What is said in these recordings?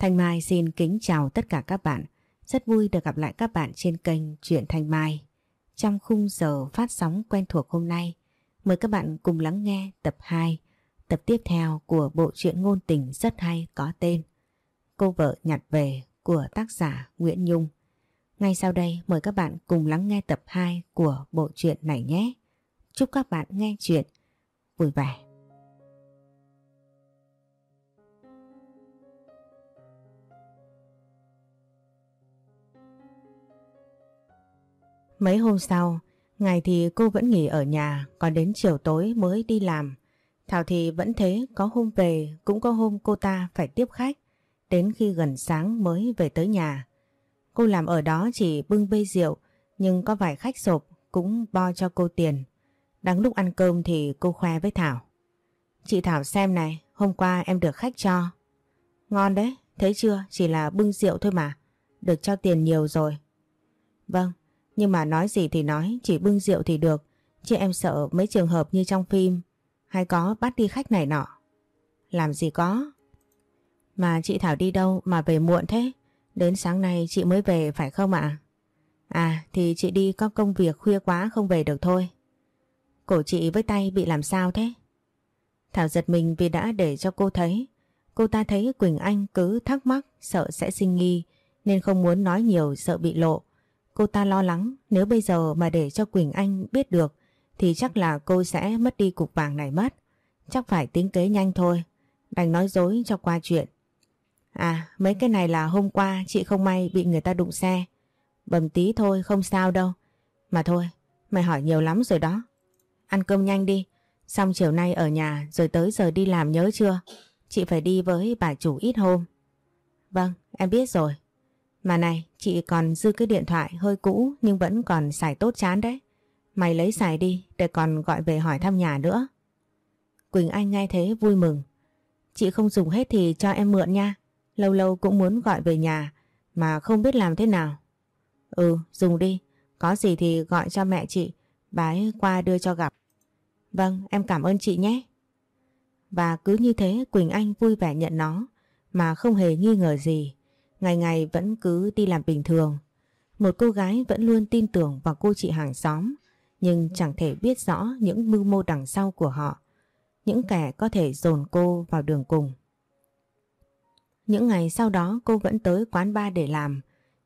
Thanh Mai xin kính chào tất cả các bạn. Rất vui được gặp lại các bạn trên kênh Truyện Thanh Mai. Trong khung giờ phát sóng quen thuộc hôm nay, mời các bạn cùng lắng nghe tập 2, tập tiếp theo của bộ truyện ngôn tình rất hay có tên Cô vợ nhặt về của tác giả Nguyễn Nhung. Ngay sau đây mời các bạn cùng lắng nghe tập 2 của bộ truyện này nhé. Chúc các bạn nghe chuyện vui vẻ. Mấy hôm sau, ngày thì cô vẫn nghỉ ở nhà, còn đến chiều tối mới đi làm. Thảo thì vẫn thế, có hôm về, cũng có hôm cô ta phải tiếp khách, đến khi gần sáng mới về tới nhà. Cô làm ở đó chỉ bưng bê rượu, nhưng có vài khách sộp cũng bo cho cô tiền. Đang lúc ăn cơm thì cô khoe với Thảo. Chị Thảo xem này, hôm qua em được khách cho. Ngon đấy, thấy chưa, chỉ là bưng rượu thôi mà, được cho tiền nhiều rồi. Vâng, nhưng mà nói gì thì nói, chỉ bưng rượu thì được, chứ em sợ mấy trường hợp như trong phim, hay có bắt đi khách này nọ. Làm gì có. Mà chị Thảo đi đâu mà về muộn thế? Đến sáng nay chị mới về phải không ạ? À? thì chị đi có công việc khuya quá không về được thôi. Cổ chị với tay bị làm sao thế? Thảo giật mình vì đã để cho cô thấy. Cô ta thấy Quỳnh Anh cứ thắc mắc sợ sẽ sinh nghi nên không muốn nói nhiều sợ bị lộ. Cô ta lo lắng, nếu bây giờ mà để cho Quỳnh Anh biết được, thì chắc là cô sẽ mất đi cục vàng này mất. Chắc phải tính kế nhanh thôi. Đành nói dối cho qua chuyện. À mấy cái này là hôm qua chị không may bị người ta đụng xe. Bầm tí thôi, không sao đâu. Mà thôi, mày hỏi nhiều lắm rồi đó. Ăn cơm nhanh đi. Xong chiều nay ở nhà, rồi tới giờ đi làm nhớ chưa? Chị phải đi với bà chủ ít hôm. Vâng em biết rồi. Mà này, chị còn dư cái điện thoại hơi cũ nhưng vẫn còn xài tốt chán đấy. Mày lấy xài đi để còn gọi về hỏi thăm nhà nữa. Quỳnh Anh nghe thế vui mừng. Chị không dùng hết thì cho em mượn nha. Lâu lâu cũng muốn gọi về nhà mà không biết làm thế nào. Ừ, dùng đi. Có gì thì gọi cho mẹ chị. Bà ấy qua đưa cho gặp. Vâng, em cảm ơn chị nhé. Và cứ như thế Quỳnh Anh vui vẻ nhận nó mà không hề nghi ngờ gì. Ngày ngày vẫn cứ đi làm bình thường. Một cô gái vẫn luôn tin tưởng vào cô chị hàng xóm, nhưng chẳng thể biết rõ những mưu mô đằng sau của họ. Những kẻ có thể dồn cô vào đường cùng. Những ngày sau đó, cô vẫn tới quán bar để làm.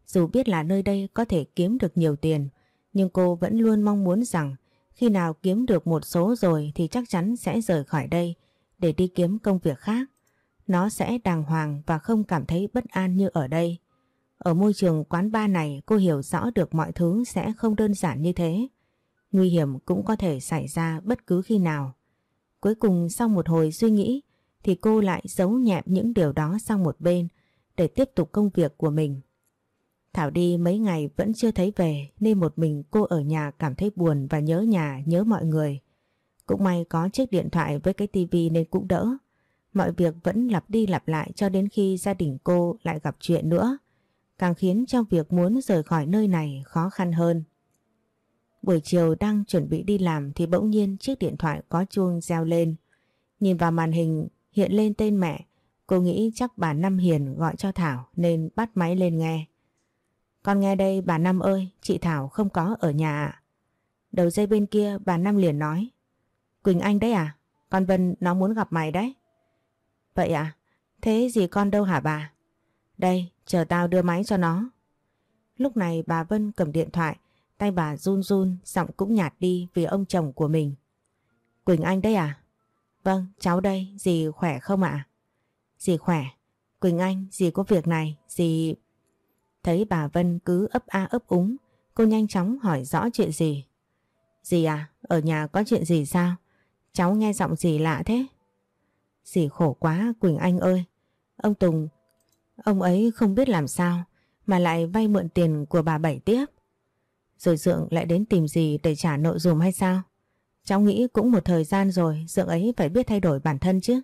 Dù biết là nơi đây có thể kiếm được nhiều tiền, nhưng cô vẫn luôn mong muốn rằng khi nào kiếm được một số rồi thì chắc chắn sẽ rời khỏi đây để đi kiếm công việc khác. Nó sẽ đàng hoàng và không cảm thấy bất an như ở đây. Ở môi trường quán bar này cô hiểu rõ được mọi thứ sẽ không đơn giản như thế. Nguy hiểm cũng có thể xảy ra bất cứ khi nào. Cuối cùng sau một hồi suy nghĩ thì cô lại giấu nhẹm những điều đó sang một bên để tiếp tục công việc của mình. Thảo đi mấy ngày vẫn chưa thấy về nên một mình cô ở nhà cảm thấy buồn và nhớ nhà, nhớ mọi người. Cũng may có chiếc điện thoại với cái tivi nên cũng đỡ. Mọi việc vẫn lặp đi lặp lại cho đến khi gia đình cô lại gặp chuyện nữa. Càng khiến cho việc muốn rời khỏi nơi này khó khăn hơn. Buổi chiều đang chuẩn bị đi làm thì bỗng nhiên chiếc điện thoại có chuông reo lên. Nhìn vào màn hình hiện lên tên mẹ. Cô nghĩ chắc bà Năm Hiền gọi cho Thảo nên bắt máy lên nghe. Con nghe đây bà Năm ơi, chị Thảo không có ở nhà ạ. Đầu dây bên kia bà Năm liền nói. Quỳnh Anh đấy à? Con Vân nó muốn gặp mày đấy. Vậy à? Thế gì con đâu hả bà? Đây, chờ tao đưa máy cho nó. Lúc này bà Vân cầm điện thoại, tay bà run run, giọng cũng nhạt đi vì ông chồng của mình. Quỳnh Anh đấy à? Vâng, cháu đây, dì khỏe không ạ? Dì khỏe. Quỳnh Anh, dì có việc này, dì... Thấy bà Vân cứ ấp a ấp úng, cô nhanh chóng hỏi rõ chuyện gì. Dì à, ở nhà có chuyện gì sao? Cháu nghe giọng gì lạ thế? Dì khổ quá Quỳnh Anh ơi. Ông Tùng, ông ấy không biết làm sao mà lại vay mượn tiền của bà Bảy tiếp. Rồi Dượng lại đến tìm dì để trả nợ dùm hay sao? Cháu nghĩ cũng một thời gian rồi Dượng ấy phải biết thay đổi bản thân chứ.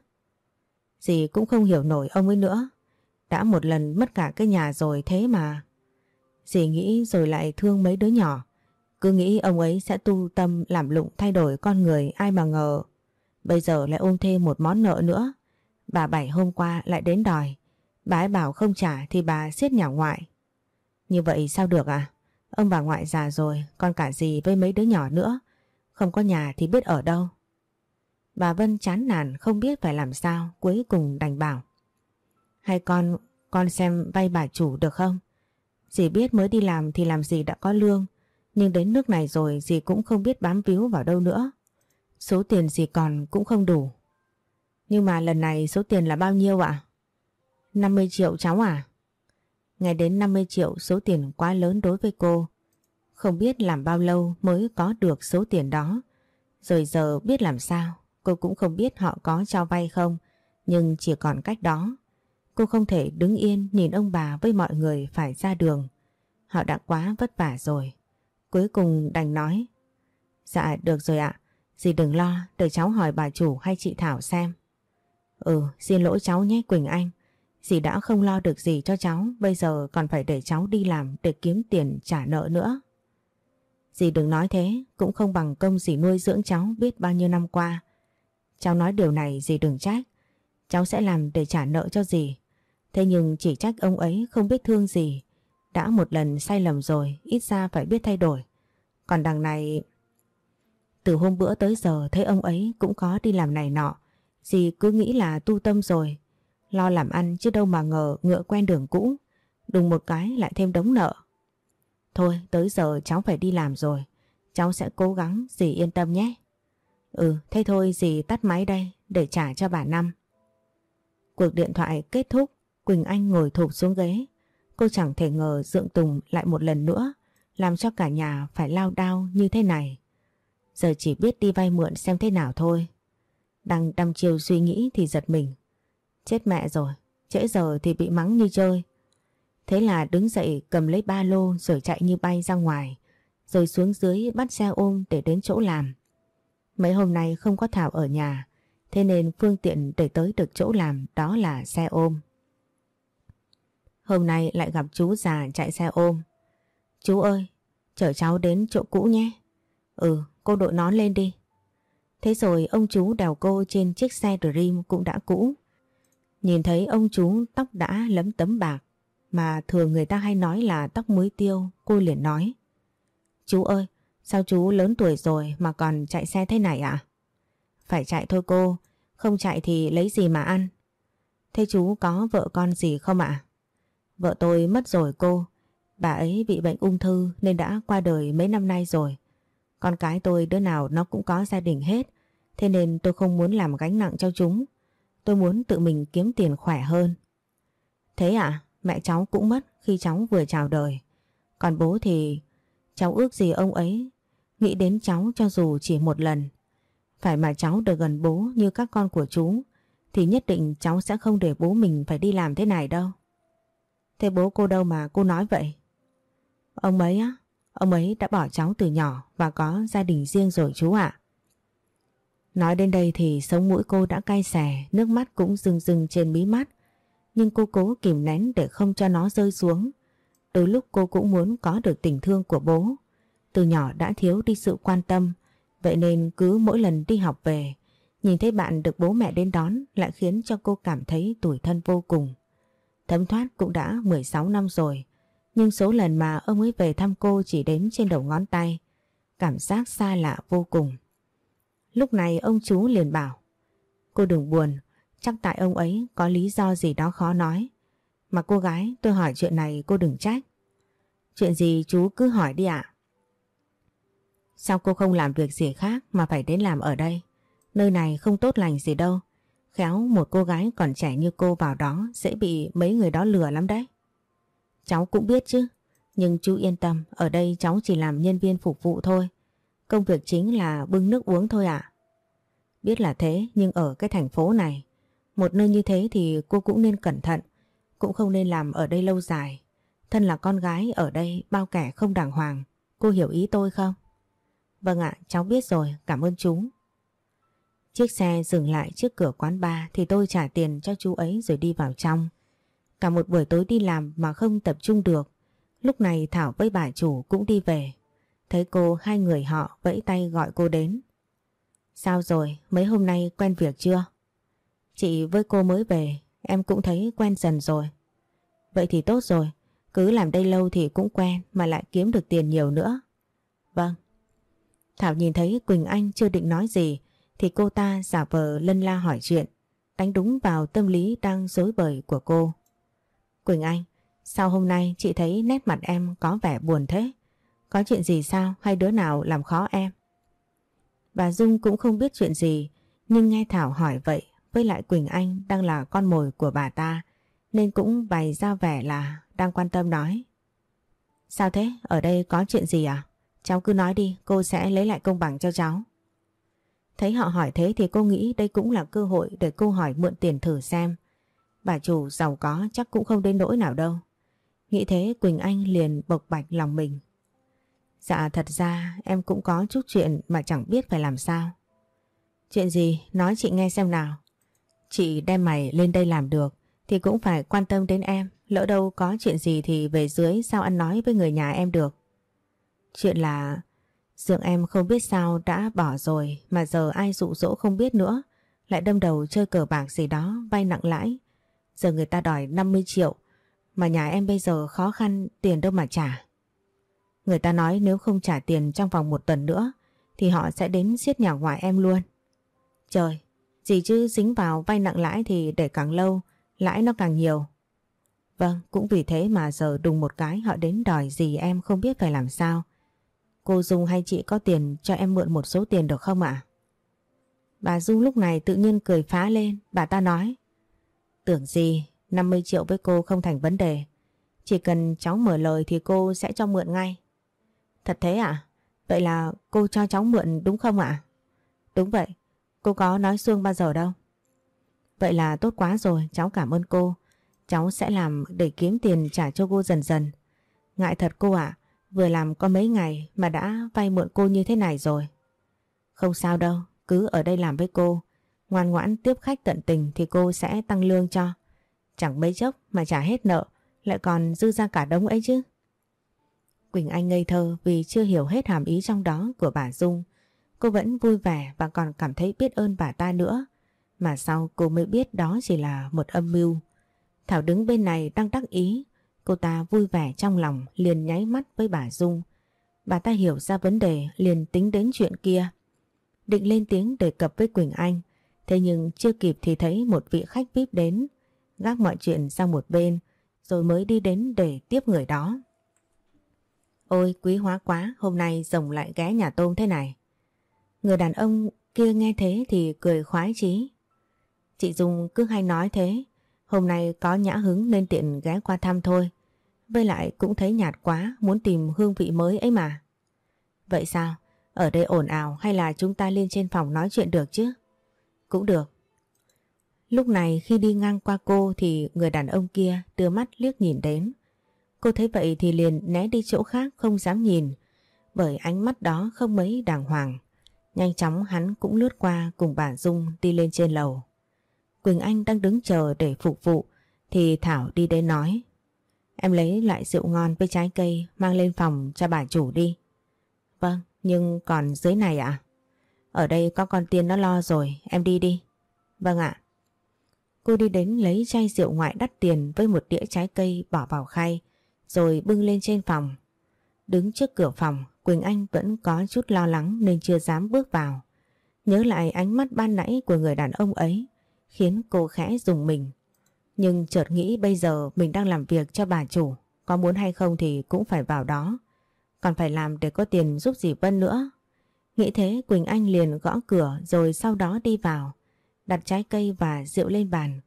Dì cũng không hiểu nổi ông ấy nữa. Đã một lần mất cả cái nhà rồi thế mà. Dì nghĩ rồi lại thương mấy đứa nhỏ. Cứ nghĩ ông ấy sẽ tu tâm làm lụng thay đổi con người ai mà ngờ. Bây giờ lại ôm thêm một món nợ nữa. Bà Bảy hôm qua lại đến đòi. Bà ấy bảo không trả thì bà siết nhà ngoại. Như vậy sao được à? Ông bà ngoại già rồi, còn cả gì với mấy đứa nhỏ nữa. Không có nhà thì biết ở đâu. Bà Vân chán nản không biết phải làm sao, cuối cùng đành bảo. Hay con, con xem vay bà chủ được không? Dì biết mới đi làm thì làm gì đã có lương, nhưng đến nước này rồi dì cũng không biết bám víu vào đâu nữa. Số tiền gì còn cũng không đủ. Nhưng mà lần này số tiền là bao nhiêu ạ? 50 triệu cháu à? Ngày đến 50 triệu số tiền quá lớn đối với cô. Không biết làm bao lâu mới có được số tiền đó. Rồi giờ biết làm sao, cô cũng không biết họ có cho vay không, nhưng chỉ còn cách đó. Cô không thể đứng yên nhìn ông bà với mọi người phải ra đường. Họ đã quá vất vả rồi. Cuối cùng đành nói. Dạ được rồi ạ, dì đừng lo, để cháu hỏi bà chủ hay chị Thảo xem. Ừ, xin lỗi cháu nhé Quỳnh Anh. Dì đã không lo được gì cho cháu, bây giờ còn phải để cháu đi làm để kiếm tiền trả nợ nữa. Dì đừng nói thế, cũng không bằng công dì nuôi dưỡng cháu biết bao nhiêu năm qua. Cháu nói điều này dì đừng trách, cháu sẽ làm để trả nợ cho dì. Thế nhưng chỉ trách ông ấy không biết thương gì. Đã một lần sai lầm rồi, ít ra phải biết thay đổi. Còn đằng này... Từ hôm bữa tới giờ thấy ông ấy cũng có đi làm này nọ. Dì cứ nghĩ là tu tâm rồi. Lo làm ăn chứ đâu mà ngờ ngựa quen đường cũ. Đùng một cái lại thêm đống nợ. Thôi tới giờ cháu phải đi làm rồi. Cháu sẽ cố gắng, dì yên tâm nhé. Ừ, thế thôi dì tắt máy đây để trả cho bà Năm. Cuộc điện thoại kết thúc, Quỳnh Anh ngồi thụp xuống ghế. Cô chẳng thể ngờ Dượng Tùng lại một lần nữa làm cho cả nhà phải lao đao như thế này. Giờ chỉ biết đi vay mượn xem thế nào thôi. Đang đăm chiều suy nghĩ thì giật mình. Chết mẹ rồi, trễ giờ thì bị mắng như chơi. Thế là đứng dậy cầm lấy ba lô rồi chạy như bay ra ngoài. Rồi xuống dưới bắt xe ôm để đến chỗ làm. Mấy hôm nay không có Thảo ở nhà. Thế nên phương tiện để tới được chỗ làm đó là xe ôm. Hôm nay lại gặp chú già chạy xe ôm. Chú ơi, chở cháu đến chỗ cũ nhé. Ừ, cô đội nón lên đi. Thế rồi ông chú đèo cô trên chiếc xe Dream cũng đã cũ. Nhìn thấy ông chú tóc đã lấm tấm bạc, mà thường người ta hay nói là tóc muối tiêu, cô liền nói. Chú ơi, sao chú lớn tuổi rồi mà còn chạy xe thế này ạ? Phải chạy thôi cô, không chạy thì lấy gì mà ăn. Thế chú có vợ con gì không ạ? Vợ tôi mất rồi cô. Bà ấy bị bệnh ung thư nên đã qua đời mấy năm nay rồi. Con cái tôi đứa nào nó cũng có gia đình hết. Thế nên tôi không muốn làm gánh nặng cho chúng. Tôi muốn tự mình kiếm tiền khỏe hơn. Thế à? Mẹ cháu cũng mất khi cháu vừa chào đời. Còn bố thì cháu ước gì ông ấy nghĩ đến cháu cho dù chỉ một lần. Phải mà cháu được gần bố như các con của chú thì nhất định cháu sẽ không để bố mình phải đi làm thế này đâu. Thế bố cô đâu mà cô nói vậy? Ông ấy á, ông ấy đã bỏ cháu từ nhỏ và có gia đình riêng rồi chú ạ. Nói đến đây thì sống mũi cô đã cay xè, nước mắt cũng rưng rưng trên mí mắt. Nhưng cô cố kìm nén để không cho nó rơi xuống. Đôi lúc cô cũng muốn có được tình thương của bố. Từ nhỏ đã thiếu đi sự quan tâm, vậy nên cứ mỗi lần đi học về, nhìn thấy bạn được bố mẹ đến đón lại khiến cho cô cảm thấy tủi thân vô cùng. Thấm thoát cũng đã 16 năm rồi, nhưng số lần mà ông ấy về thăm cô chỉ đếm trên đầu ngón tay. Cảm giác xa lạ vô cùng. Lúc này ông chú liền bảo, cô đừng buồn, chắc tại ông ấy có lý do gì đó khó nói. Mà cô gái tôi hỏi chuyện này cô đừng trách. Chuyện gì chú cứ hỏi đi ạ. Sao cô không làm việc gì khác mà phải đến làm ở đây? Nơi này không tốt lành gì đâu. Khéo một cô gái còn trẻ như cô vào đó sẽ bị mấy người đó lừa lắm đấy. Cháu cũng biết chứ, nhưng chú yên tâm, ở đây cháu chỉ làm nhân viên phục vụ thôi. Công việc chính là bưng nước uống thôi ạ. Biết là thế, nhưng ở cái thành phố này, một nơi như thế thì cô cũng nên cẩn thận, cũng không nên làm ở đây lâu dài. Thân là con gái ở đây bao kẻ không đàng hoàng, cô hiểu ý tôi không? Vâng ạ, cháu biết rồi, cảm ơn chú. Chiếc xe dừng lại trước cửa quán bar thì tôi trả tiền cho chú ấy rồi đi vào trong. Cả một buổi tối đi làm mà không tập trung được. Lúc này Thảo với bà chủ cũng đi về. Thấy cô hai người họ vẫy tay gọi cô đến. Sao rồi, mấy hôm nay quen việc chưa? Chị với cô mới về, em cũng thấy quen dần rồi. Vậy thì tốt rồi, cứ làm đây lâu thì cũng quen mà lại kiếm được tiền nhiều nữa. Vâng. Thảo nhìn thấy Quỳnh Anh chưa định nói gì thì cô ta giả vờ lân la hỏi chuyện, đánh đúng vào tâm lý đang dối bời của cô. Quỳnh Anh, sao hôm nay chị thấy nét mặt em có vẻ buồn thế? Có chuyện gì sao hay đứa nào làm khó em? Bà Dung cũng không biết chuyện gì nhưng nghe Thảo hỏi vậy với lại Quỳnh Anh đang là con mồi của bà ta nên cũng bày ra vẻ là đang quan tâm nói. Sao thế? Ở đây có chuyện gì à? Cháu cứ nói đi, cô sẽ lấy lại công bằng cho cháu. Thấy họ hỏi thế thì cô nghĩ đây cũng là cơ hội để cô hỏi mượn tiền thử xem. Bà chủ giàu có chắc cũng không đến nỗi nào đâu. Nghĩ thế Quỳnh Anh liền bộc bạch lòng mình. Dạ thật ra em cũng có chút chuyện mà chẳng biết phải làm sao. Chuyện gì? Nói chị nghe xem nào. Chị đem mày lên đây làm được thì cũng phải quan tâm đến em. Lỡ đâu có chuyện gì thì về dưới sao ăn nói với người nhà em được. Chuyện là, Dượng em không biết sao đã bỏ rồi mà giờ ai dụ dỗ không biết nữa. Lại đâm đầu chơi cờ bạc gì đó, vay nặng lãi. Giờ người ta đòi 50 triệu mà nhà em bây giờ khó khăn tiền đâu mà trả. Người ta nói nếu không trả tiền trong vòng một tuần nữa thì họ sẽ đến siết nhà ngoại em luôn. Trời, gì chứ dính vào vay nặng lãi thì để càng lâu lãi nó càng nhiều. Vâng, cũng vì thế mà giờ đùng một cái họ đến đòi gì em không biết phải làm sao. Cô Dung hay chị có tiền cho em mượn một số tiền được không ạ? Bà Dung lúc này tự nhiên cười phá lên, bà ta nói. Tưởng gì, 50 triệu với cô không thành vấn đề. Chỉ cần cháu mở lời thì cô sẽ cho mượn ngay. Thật thế ạ? À? Vậy là cô cho cháu mượn đúng không ạ? Đúng vậy, cô có nói xuông bao giờ đâu. Vậy là tốt quá rồi, cháu cảm ơn cô. Cháu sẽ làm để kiếm tiền trả cho cô dần dần. Ngại thật cô ạ, vừa làm có mấy ngày mà đã vay mượn cô như thế này rồi. Không sao đâu, cứ ở đây làm với cô. Ngoan ngoãn tiếp khách tận tình thì cô sẽ tăng lương cho. Chẳng mấy chốc mà trả hết nợ, lại còn dư ra cả đống ấy chứ. Quỳnh Anh ngây thơ vì chưa hiểu hết hàm ý trong đó của bà Dung. Cô vẫn vui vẻ và còn cảm thấy biết ơn bà ta nữa. Mà sau cô mới biết đó chỉ là một âm mưu. Thảo đứng bên này đang đắc ý. Cô ta vui vẻ trong lòng liền nháy mắt với bà Dung. Bà ta hiểu ra vấn đề liền tính đến chuyện kia. Định lên tiếng đề cập với Quỳnh Anh. Thế nhưng chưa kịp thì thấy một vị khách VIP đến. Gác mọi chuyện sang một bên rồi mới đi đến để tiếp người đó. Ôi quý hóa quá, hôm nay rồng lại ghé nhà tôm thế này. Người đàn ông kia nghe thế thì cười khoái chí. Chị Dung cứ hay nói thế, hôm nay có nhã hứng nên tiện ghé qua thăm thôi. Với lại cũng thấy nhạt quá, muốn tìm hương vị mới ấy mà. Vậy sao? Ở đây ồn ào hay là chúng ta lên trên phòng nói chuyện được chứ? Cũng được. Lúc này khi đi ngang qua cô thì người đàn ông kia đưa mắt liếc nhìn đến. Cô thấy vậy thì liền né đi chỗ khác không dám nhìn bởi ánh mắt đó không mấy đàng hoàng. Nhanh chóng hắn cũng lướt qua cùng bà Dung đi lên trên lầu. Quỳnh Anh đang đứng chờ để phục vụ thì Thảo đi đến nói Em lấy lại rượu ngon với trái cây mang lên phòng cho bà chủ đi. Vâng, nhưng còn dưới này ạ? Ở đây có con tiên nó lo rồi, em đi đi. Vâng ạ. Cô đi đến lấy chai rượu ngoại đắt tiền với một đĩa trái cây bỏ vào khay rồi bưng lên trên phòng. Đứng trước cửa phòng, Quỳnh Anh vẫn có chút lo lắng nên chưa dám bước vào. Nhớ lại ánh mắt ban nãy của người đàn ông ấy khiến cô khẽ dùng mình. Nhưng chợt nghĩ bây giờ mình đang làm việc cho bà chủ, có muốn hay không thì cũng phải vào đó. Còn phải làm để có tiền giúp dì Vân nữa. Nghĩ thế Quỳnh Anh liền gõ cửa rồi sau đó đi vào, đặt trái cây và rượu lên bàn.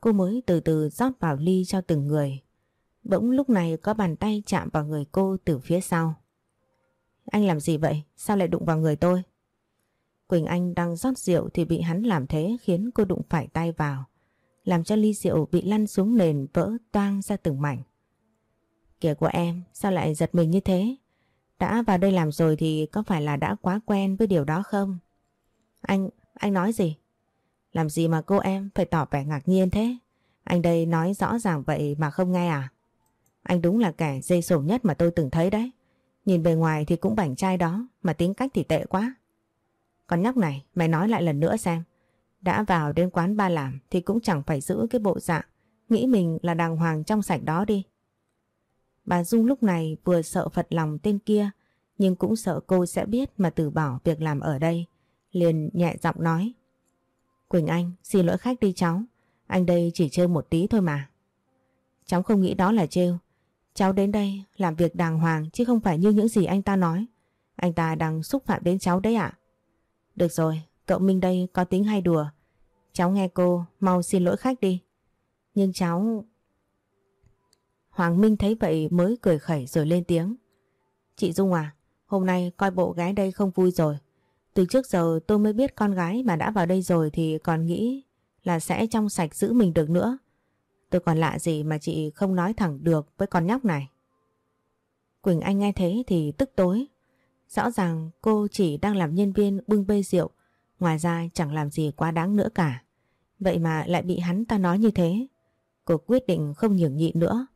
Cô mới từ từ rót vào ly cho từng người. Bỗng lúc này có bàn tay chạm vào người cô từ phía sau. Anh làm gì vậy? Sao lại đụng vào người tôi? Quỳnh Anh đang rót rượu thì bị hắn làm thế khiến cô đụng phải tay vào. Làm cho ly rượu bị lăn xuống nền vỡ toang ra từng mảnh. Kìa của em, sao lại giật mình như thế? Đã vào đây làm rồi thì có phải là đã quá quen với điều đó không? Anh, anh nói gì? Làm gì mà cô em phải tỏ vẻ ngạc nhiên thế? Anh đây nói rõ ràng vậy mà không nghe à? Anh đúng là kẻ dây sổ nhất mà tôi từng thấy đấy. Nhìn bề ngoài thì cũng bảnh trai đó, mà tính cách thì tệ quá. Còn nhóc này, mày nói lại lần nữa xem. Đã vào đến quán ba làm thì cũng chẳng phải giữ cái bộ dạng nghĩ mình là đàng hoàng trong sạch đó đi. Bà Dung lúc này vừa sợ phật lòng tên kia nhưng cũng sợ cô sẽ biết mà từ bỏ việc làm ở đây. Liền nhẹ giọng nói. Quỳnh Anh, xin lỗi khách đi cháu. Anh đây chỉ chơi một tí thôi mà. Cháu không nghĩ đó là trêu. Cháu đến đây làm việc đàng hoàng chứ không phải như những gì anh ta nói. Anh ta đang xúc phạm đến cháu đấy ạ. Được rồi, cậu Minh đây có tính hay đùa. Cháu nghe cô, mau xin lỗi khách đi. Nhưng cháu... Hoàng Minh thấy vậy mới cười khẩy rồi lên tiếng. Chị Dung à, hôm nay coi bộ gái đây không vui rồi. Từ trước giờ tôi mới biết con gái mà đã vào đây rồi thì còn nghĩ là sẽ trong sạch giữ mình được nữa. Tôi còn lạ gì mà chị không nói thẳng được với con nhóc này. Quỳnh Anh nghe thế thì tức tối. Rõ ràng cô chỉ đang làm nhân viên bưng bê rượu, ngoài ra chẳng làm gì quá đáng nữa cả. Vậy mà lại bị hắn ta nói như thế. Cô quyết định không nhường nhịn nữa,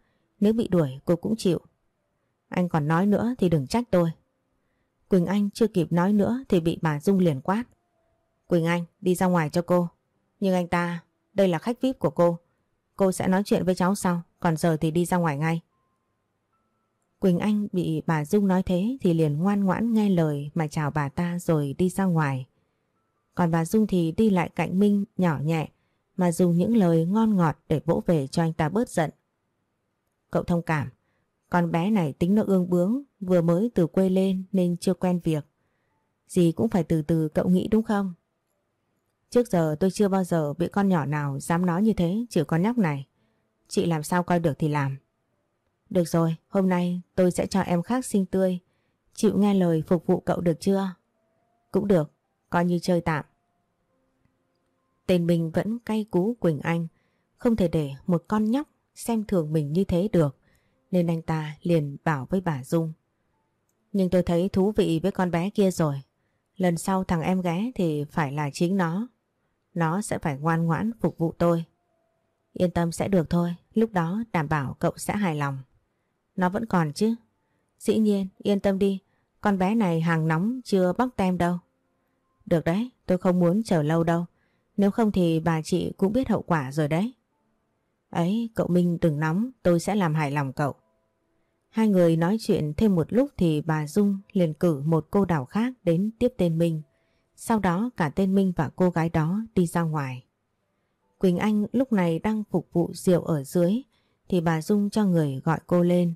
nếu bị đuổi cô cũng chịu. Anh còn nói nữa thì đừng trách tôi. Quỳnh Anh chưa kịp nói nữa thì bị bà Dung liền quát. Quỳnh Anh đi ra ngoài cho cô. Nhưng anh ta, đây là khách VIP của cô. Cô sẽ nói chuyện với cháu sau, còn giờ thì đi ra ngoài ngay. Quỳnh Anh bị bà Dung nói thế thì liền ngoan ngoãn nghe lời mà chào bà ta rồi đi ra ngoài. Còn bà Dung thì đi lại cạnh Minh nhỏ nhẹ mà dùng những lời ngon ngọt để vỗ về cho anh ta bớt giận. Cậu thông cảm, con bé này tính nó ương bướng, vừa mới từ quê lên nên chưa quen việc. Gì cũng phải từ từ cậu nghĩ đúng không? Trước giờ tôi chưa bao giờ bị con nhỏ nào dám nói như thế, chỉ con nhóc này. Chị làm sao coi được thì làm. Được rồi, hôm nay tôi sẽ cho em khác xinh tươi. Chịu nghe lời phục vụ cậu được chưa? Cũng được, coi như chơi tạm. Tên mình vẫn cay cú Quỳnh Anh, không thể để một con nhóc xem thường mình như thế được, nên anh ta liền bảo với bà Dung. Nhưng tôi thấy thú vị với con bé kia rồi, lần sau thằng em ghé thì phải là chính nó. Nó sẽ phải ngoan ngoãn phục vụ tôi. Yên tâm sẽ được thôi, lúc đó đảm bảo cậu sẽ hài lòng. Nó vẫn còn chứ. Dĩ nhiên, yên tâm đi, con bé này hàng nóng chưa bóc tem đâu. Được đấy, tôi không muốn chờ lâu đâu. Nếu không thì bà chị cũng biết hậu quả rồi đấy. Ấy, cậu Minh đừng nóng, tôi sẽ làm hài lòng cậu. Hai người nói chuyện thêm một lúc thì bà Dung liền cử một cô đảo khác đến tiếp tên Minh. Sau đó cả tên Minh và cô gái đó đi ra ngoài. Quỳnh Anh lúc này đang phục vụ rượu ở dưới thì bà Dung cho người gọi cô lên.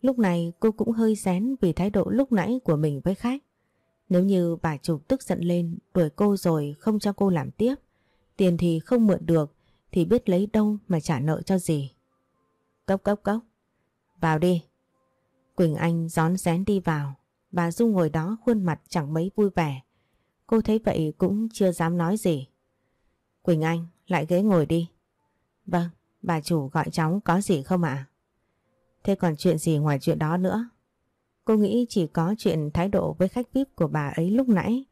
Lúc này cô cũng hơi xén vì thái độ lúc nãy của mình với khách. Nếu như bà chủ tức giận lên đuổi cô rồi không cho cô làm tiếp, tiền thì không mượn được thì biết lấy đâu mà trả nợ cho gì. Cốc cốc cốc. Vào đi. Quỳnh Anh gión rén đi vào. Bà Dung ngồi đó khuôn mặt chẳng mấy vui vẻ. Cô thấy vậy cũng chưa dám nói gì. Quỳnh Anh, lại ghế ngồi đi. Vâng, bà chủ gọi cháu có gì không ạ? Thế còn chuyện gì ngoài chuyện đó nữa? Cô nghĩ chỉ có chuyện thái độ với khách VIP của bà ấy lúc nãy.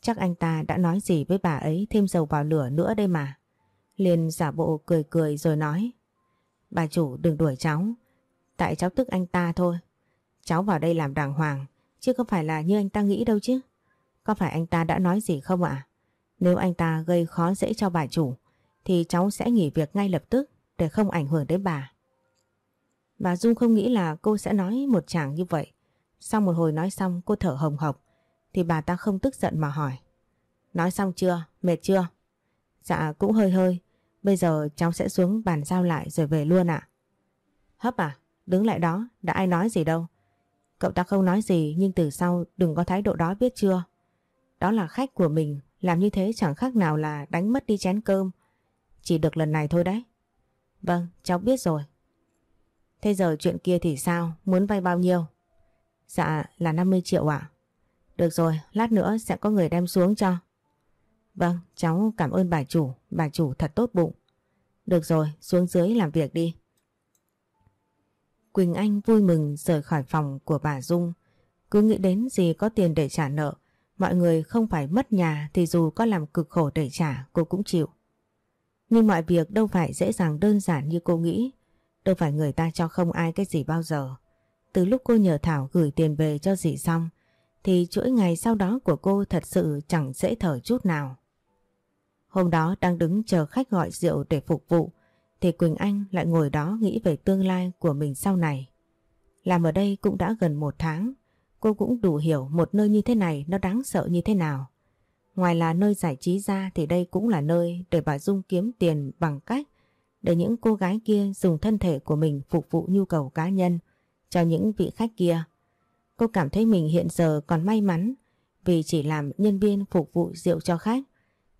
Chắc anh ta đã nói gì với bà ấy thêm dầu vào lửa nữa đây mà. Liền giả bộ cười cười rồi nói. Bà chủ đừng đuổi cháu. Tại cháu tức anh ta thôi. Cháu vào đây làm đàng hoàng. Chứ không phải là như anh ta nghĩ đâu chứ. Có phải anh ta đã nói gì không ạ? Nếu anh ta gây khó dễ cho bà chủ, thì cháu sẽ nghỉ việc ngay lập tức để không ảnh hưởng đến bà. Bà Dung không nghĩ là cô sẽ nói một chàng như vậy. Sau một hồi nói xong, cô thở hồng hộc, thì bà ta không tức giận mà hỏi. Nói xong chưa? Mệt chưa? Dạ cũng hơi hơi. Bây giờ cháu sẽ xuống bàn giao lại rồi về luôn ạ. Hấp à? Đứng lại đó, đã ai nói gì đâu. Cậu ta không nói gì nhưng từ sau đừng có thái độ đó biết chưa? Đó là khách của mình, làm như thế chẳng khác nào là đánh mất đi chén cơm. Chỉ được lần này thôi đấy. Vâng, cháu biết rồi. Thế giờ chuyện kia thì sao? Muốn vay bao nhiêu? Dạ là 50 triệu ạ. Được rồi, lát nữa sẽ có người đem xuống cho. Vâng, cháu cảm ơn bà chủ, bà chủ thật tốt bụng. Được rồi, xuống dưới làm việc đi. Quỳnh Anh vui mừng rời khỏi phòng của bà Dung. Cứ nghĩ đến gì có tiền để trả nợ, mọi người không phải mất nhà thì dù có làm cực khổ để trả cô cũng chịu. Nhưng mọi việc đâu phải dễ dàng đơn giản như cô nghĩ, đâu phải người ta cho không ai cái gì bao giờ. Từ lúc cô nhờ Thảo gửi tiền về cho dì xong, thì chuỗi ngày sau đó của cô thật sự chẳng dễ thở chút nào. Hôm đó đang đứng chờ khách gọi rượu để phục vụ, thì Quỳnh Anh lại ngồi đó nghĩ về tương lai của mình sau này. Làm ở đây cũng đã gần một tháng, cô cũng đủ hiểu một nơi như thế này nó đáng sợ như thế nào. Ngoài là nơi giải trí ra thì đây cũng là nơi để bà Dung kiếm tiền bằng cách để những cô gái kia dùng thân thể của mình phục vụ nhu cầu cá nhân cho những vị khách kia. Cô cảm thấy mình hiện giờ còn may mắn vì chỉ làm nhân viên phục vụ rượu cho khách,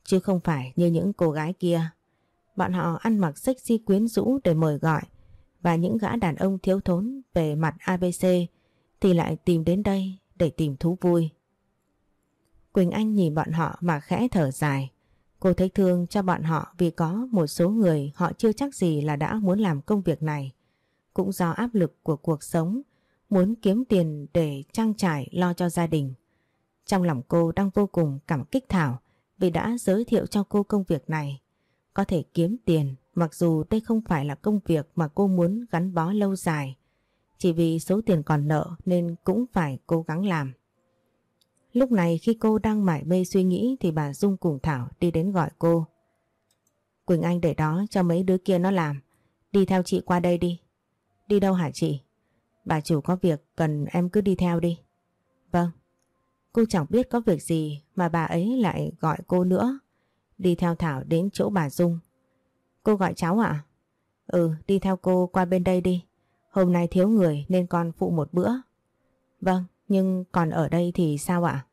chứ không phải như những cô gái kia. Bọn họ ăn mặc sexy quyến rũ để mời gọi và những gã đàn ông thiếu thốn về mặt ABC thì lại tìm đến đây để tìm thú vui. Quỳnh Anh nhìn bọn họ mà khẽ thở dài. Cô thấy thương cho bọn họ vì có một số người họ chưa chắc gì là đã muốn làm công việc này. Cũng do áp lực của cuộc sống, muốn kiếm tiền để trang trải lo cho gia đình. Trong lòng cô đang vô cùng cảm kích Thảo vì đã giới thiệu cho cô công việc này. Có thể kiếm tiền, mặc dù đây không phải là công việc mà cô muốn gắn bó lâu dài. Chỉ vì số tiền còn nợ nên cũng phải cố gắng làm. Lúc này khi cô đang mải mê suy nghĩ thì bà Dung cùng Thảo đi đến gọi cô. Quỳnh Anh để đó cho mấy đứa kia nó làm. Đi theo chị qua đây đi. Đi đâu hả chị? Bà chủ có việc cần em cứ đi theo đi. Vâng. Cô chẳng biết có việc gì mà bà ấy lại gọi cô nữa. Đi theo Thảo đến chỗ bà Dung. Cô gọi cháu ạ? À? Ừ, đi theo cô qua bên đây đi. Hôm nay thiếu người nên con phụ một bữa. Vâng, nhưng còn ở đây thì sao ạ?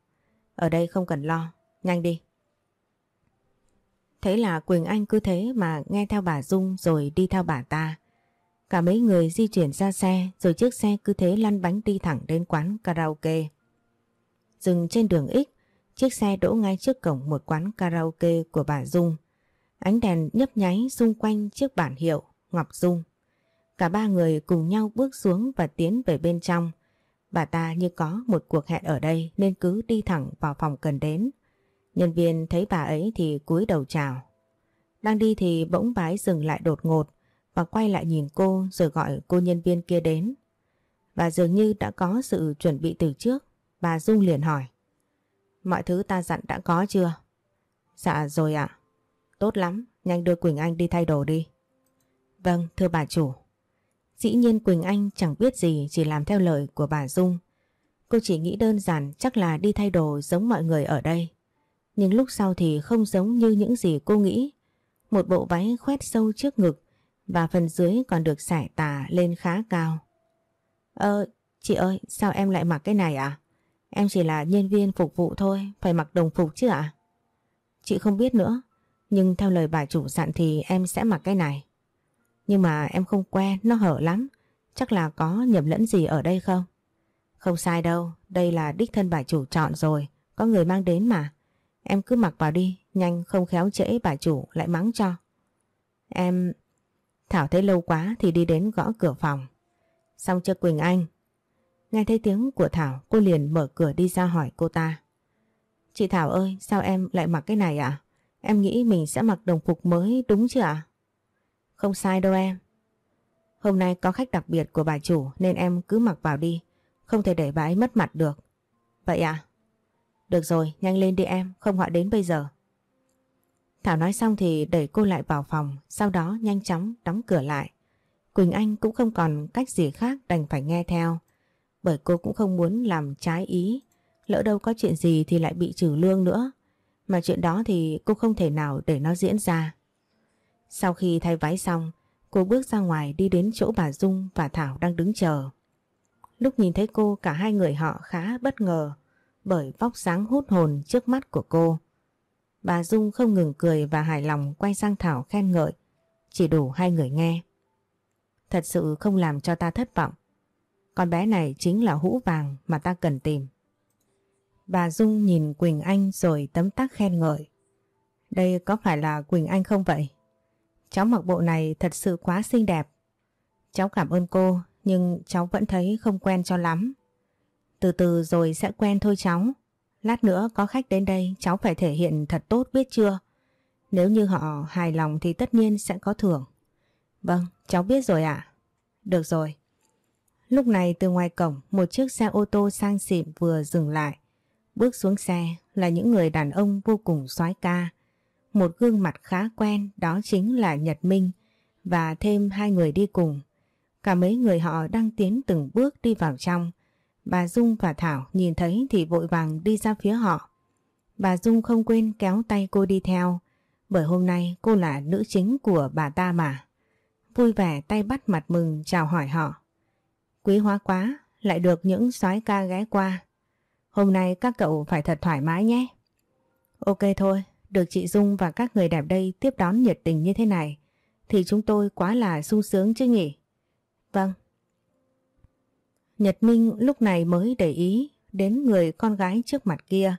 Ở đây không cần lo, nhanh đi. Thế là Quỳnh Anh cứ thế mà nghe theo bà Dung rồi đi theo bà ta. Cả mấy người di chuyển ra xe rồi chiếc xe cứ thế lăn bánh đi thẳng đến quán karaoke. Dừng trên đường X, chiếc xe đỗ ngay trước cổng một quán karaoke của bà Dung. Ánh đèn nhấp nháy xung quanh chiếc bản hiệu Ngọc Dung. Cả ba người cùng nhau bước xuống và tiến về bên trong. Bà ta như có một cuộc hẹn ở đây nên cứ đi thẳng vào phòng cần đến. Nhân viên thấy bà ấy thì cúi đầu chào. Đang đi thì bỗng bái dừng lại đột ngột và quay lại nhìn cô rồi gọi cô nhân viên kia đến. Và dường như đã có sự chuẩn bị từ trước, bà Dung liền hỏi. Mọi thứ ta dặn đã có chưa? Dạ rồi ạ. Tốt lắm, nhanh đưa Quỳnh Anh đi thay đồ đi. Vâng, thưa bà chủ. Dĩ nhiên Quỳnh Anh chẳng biết gì chỉ làm theo lời của bà Dung. Cô chỉ nghĩ đơn giản chắc là đi thay đồ giống mọi người ở đây. Nhưng lúc sau thì không giống như những gì cô nghĩ. Một bộ váy khoét sâu trước ngực và phần dưới còn được sải tà lên khá cao. Ơ, chị ơi, sao em lại mặc cái này à? Em chỉ là nhân viên phục vụ thôi, phải mặc đồng phục chứ ạ? Chị không biết nữa, nhưng theo lời bà chủ dặn thì em sẽ mặc cái này. Nhưng mà em không quen, nó hở lắm. Chắc là có nhầm lẫn gì ở đây không? Không sai đâu, đây là đích thân bà chủ chọn rồi, có người mang đến mà. Em cứ mặc vào đi, nhanh không khéo trễ bà chủ lại mắng cho. Em... Thảo thấy lâu quá thì đi đến gõ cửa phòng. Xong chưa Quỳnh Anh? Nghe thấy tiếng của Thảo, cô liền mở cửa đi ra hỏi cô ta. Chị Thảo ơi, sao em lại mặc cái này ạ? Em nghĩ mình sẽ mặc đồng phục mới đúng chưa ạ? Không sai đâu em. Hôm nay có khách đặc biệt của bà chủ nên em cứ mặc vào đi. Không thể để bà ấy mất mặt được. Vậy à? Được rồi, nhanh lên đi em, không họ đến bây giờ. Thảo nói xong thì đẩy cô lại vào phòng, sau đó nhanh chóng đóng cửa lại. Quỳnh Anh cũng không còn cách gì khác đành phải nghe theo. Bởi cô cũng không muốn làm trái ý, lỡ đâu có chuyện gì thì lại bị trừ lương nữa. Mà chuyện đó thì cô không thể nào để nó diễn ra. Sau khi thay váy xong, cô bước ra ngoài đi đến chỗ bà Dung và Thảo đang đứng chờ. Lúc nhìn thấy cô cả hai người họ khá bất ngờ bởi vóc sáng hút hồn trước mắt của cô. Bà Dung không ngừng cười và hài lòng quay sang Thảo khen ngợi, chỉ đủ hai người nghe. Thật sự không làm cho ta thất vọng. Con bé này chính là hũ vàng mà ta cần tìm. Bà Dung nhìn Quỳnh Anh rồi tấm tắc khen ngợi. Đây có phải là Quỳnh Anh không vậy? Cháu mặc bộ này thật sự quá xinh đẹp. Cháu cảm ơn cô, nhưng cháu vẫn thấy không quen cho lắm. Từ từ rồi sẽ quen thôi cháu. Lát nữa có khách đến đây cháu phải thể hiện thật tốt biết chưa? Nếu như họ hài lòng thì tất nhiên sẽ có thưởng. Vâng, cháu biết rồi ạ. Được rồi. Lúc này từ ngoài cổng một chiếc xe ô tô sang xịn vừa dừng lại. Bước xuống xe là những người đàn ông vô cùng soái ca. Một gương mặt khá quen đó chính là Nhật Minh và thêm hai người đi cùng. Cả mấy người họ đang tiến từng bước đi vào trong. Bà Dung và Thảo nhìn thấy thì vội vàng đi ra phía họ. Bà Dung không quên kéo tay cô đi theo, bởi hôm nay cô là nữ chính của bà ta mà. Vui vẻ tay bắt mặt mừng chào hỏi họ. Quý hóa quá, lại được những soái ca ghé qua. Hôm nay các cậu phải thật thoải mái nhé. Ok thôi, được chị Dung và các người đẹp đây tiếp đón nhiệt tình như thế này thì chúng tôi quá là sung sướng chứ nhỉ? Vâng. Nhật Minh lúc này mới để ý đến người con gái trước mặt kia.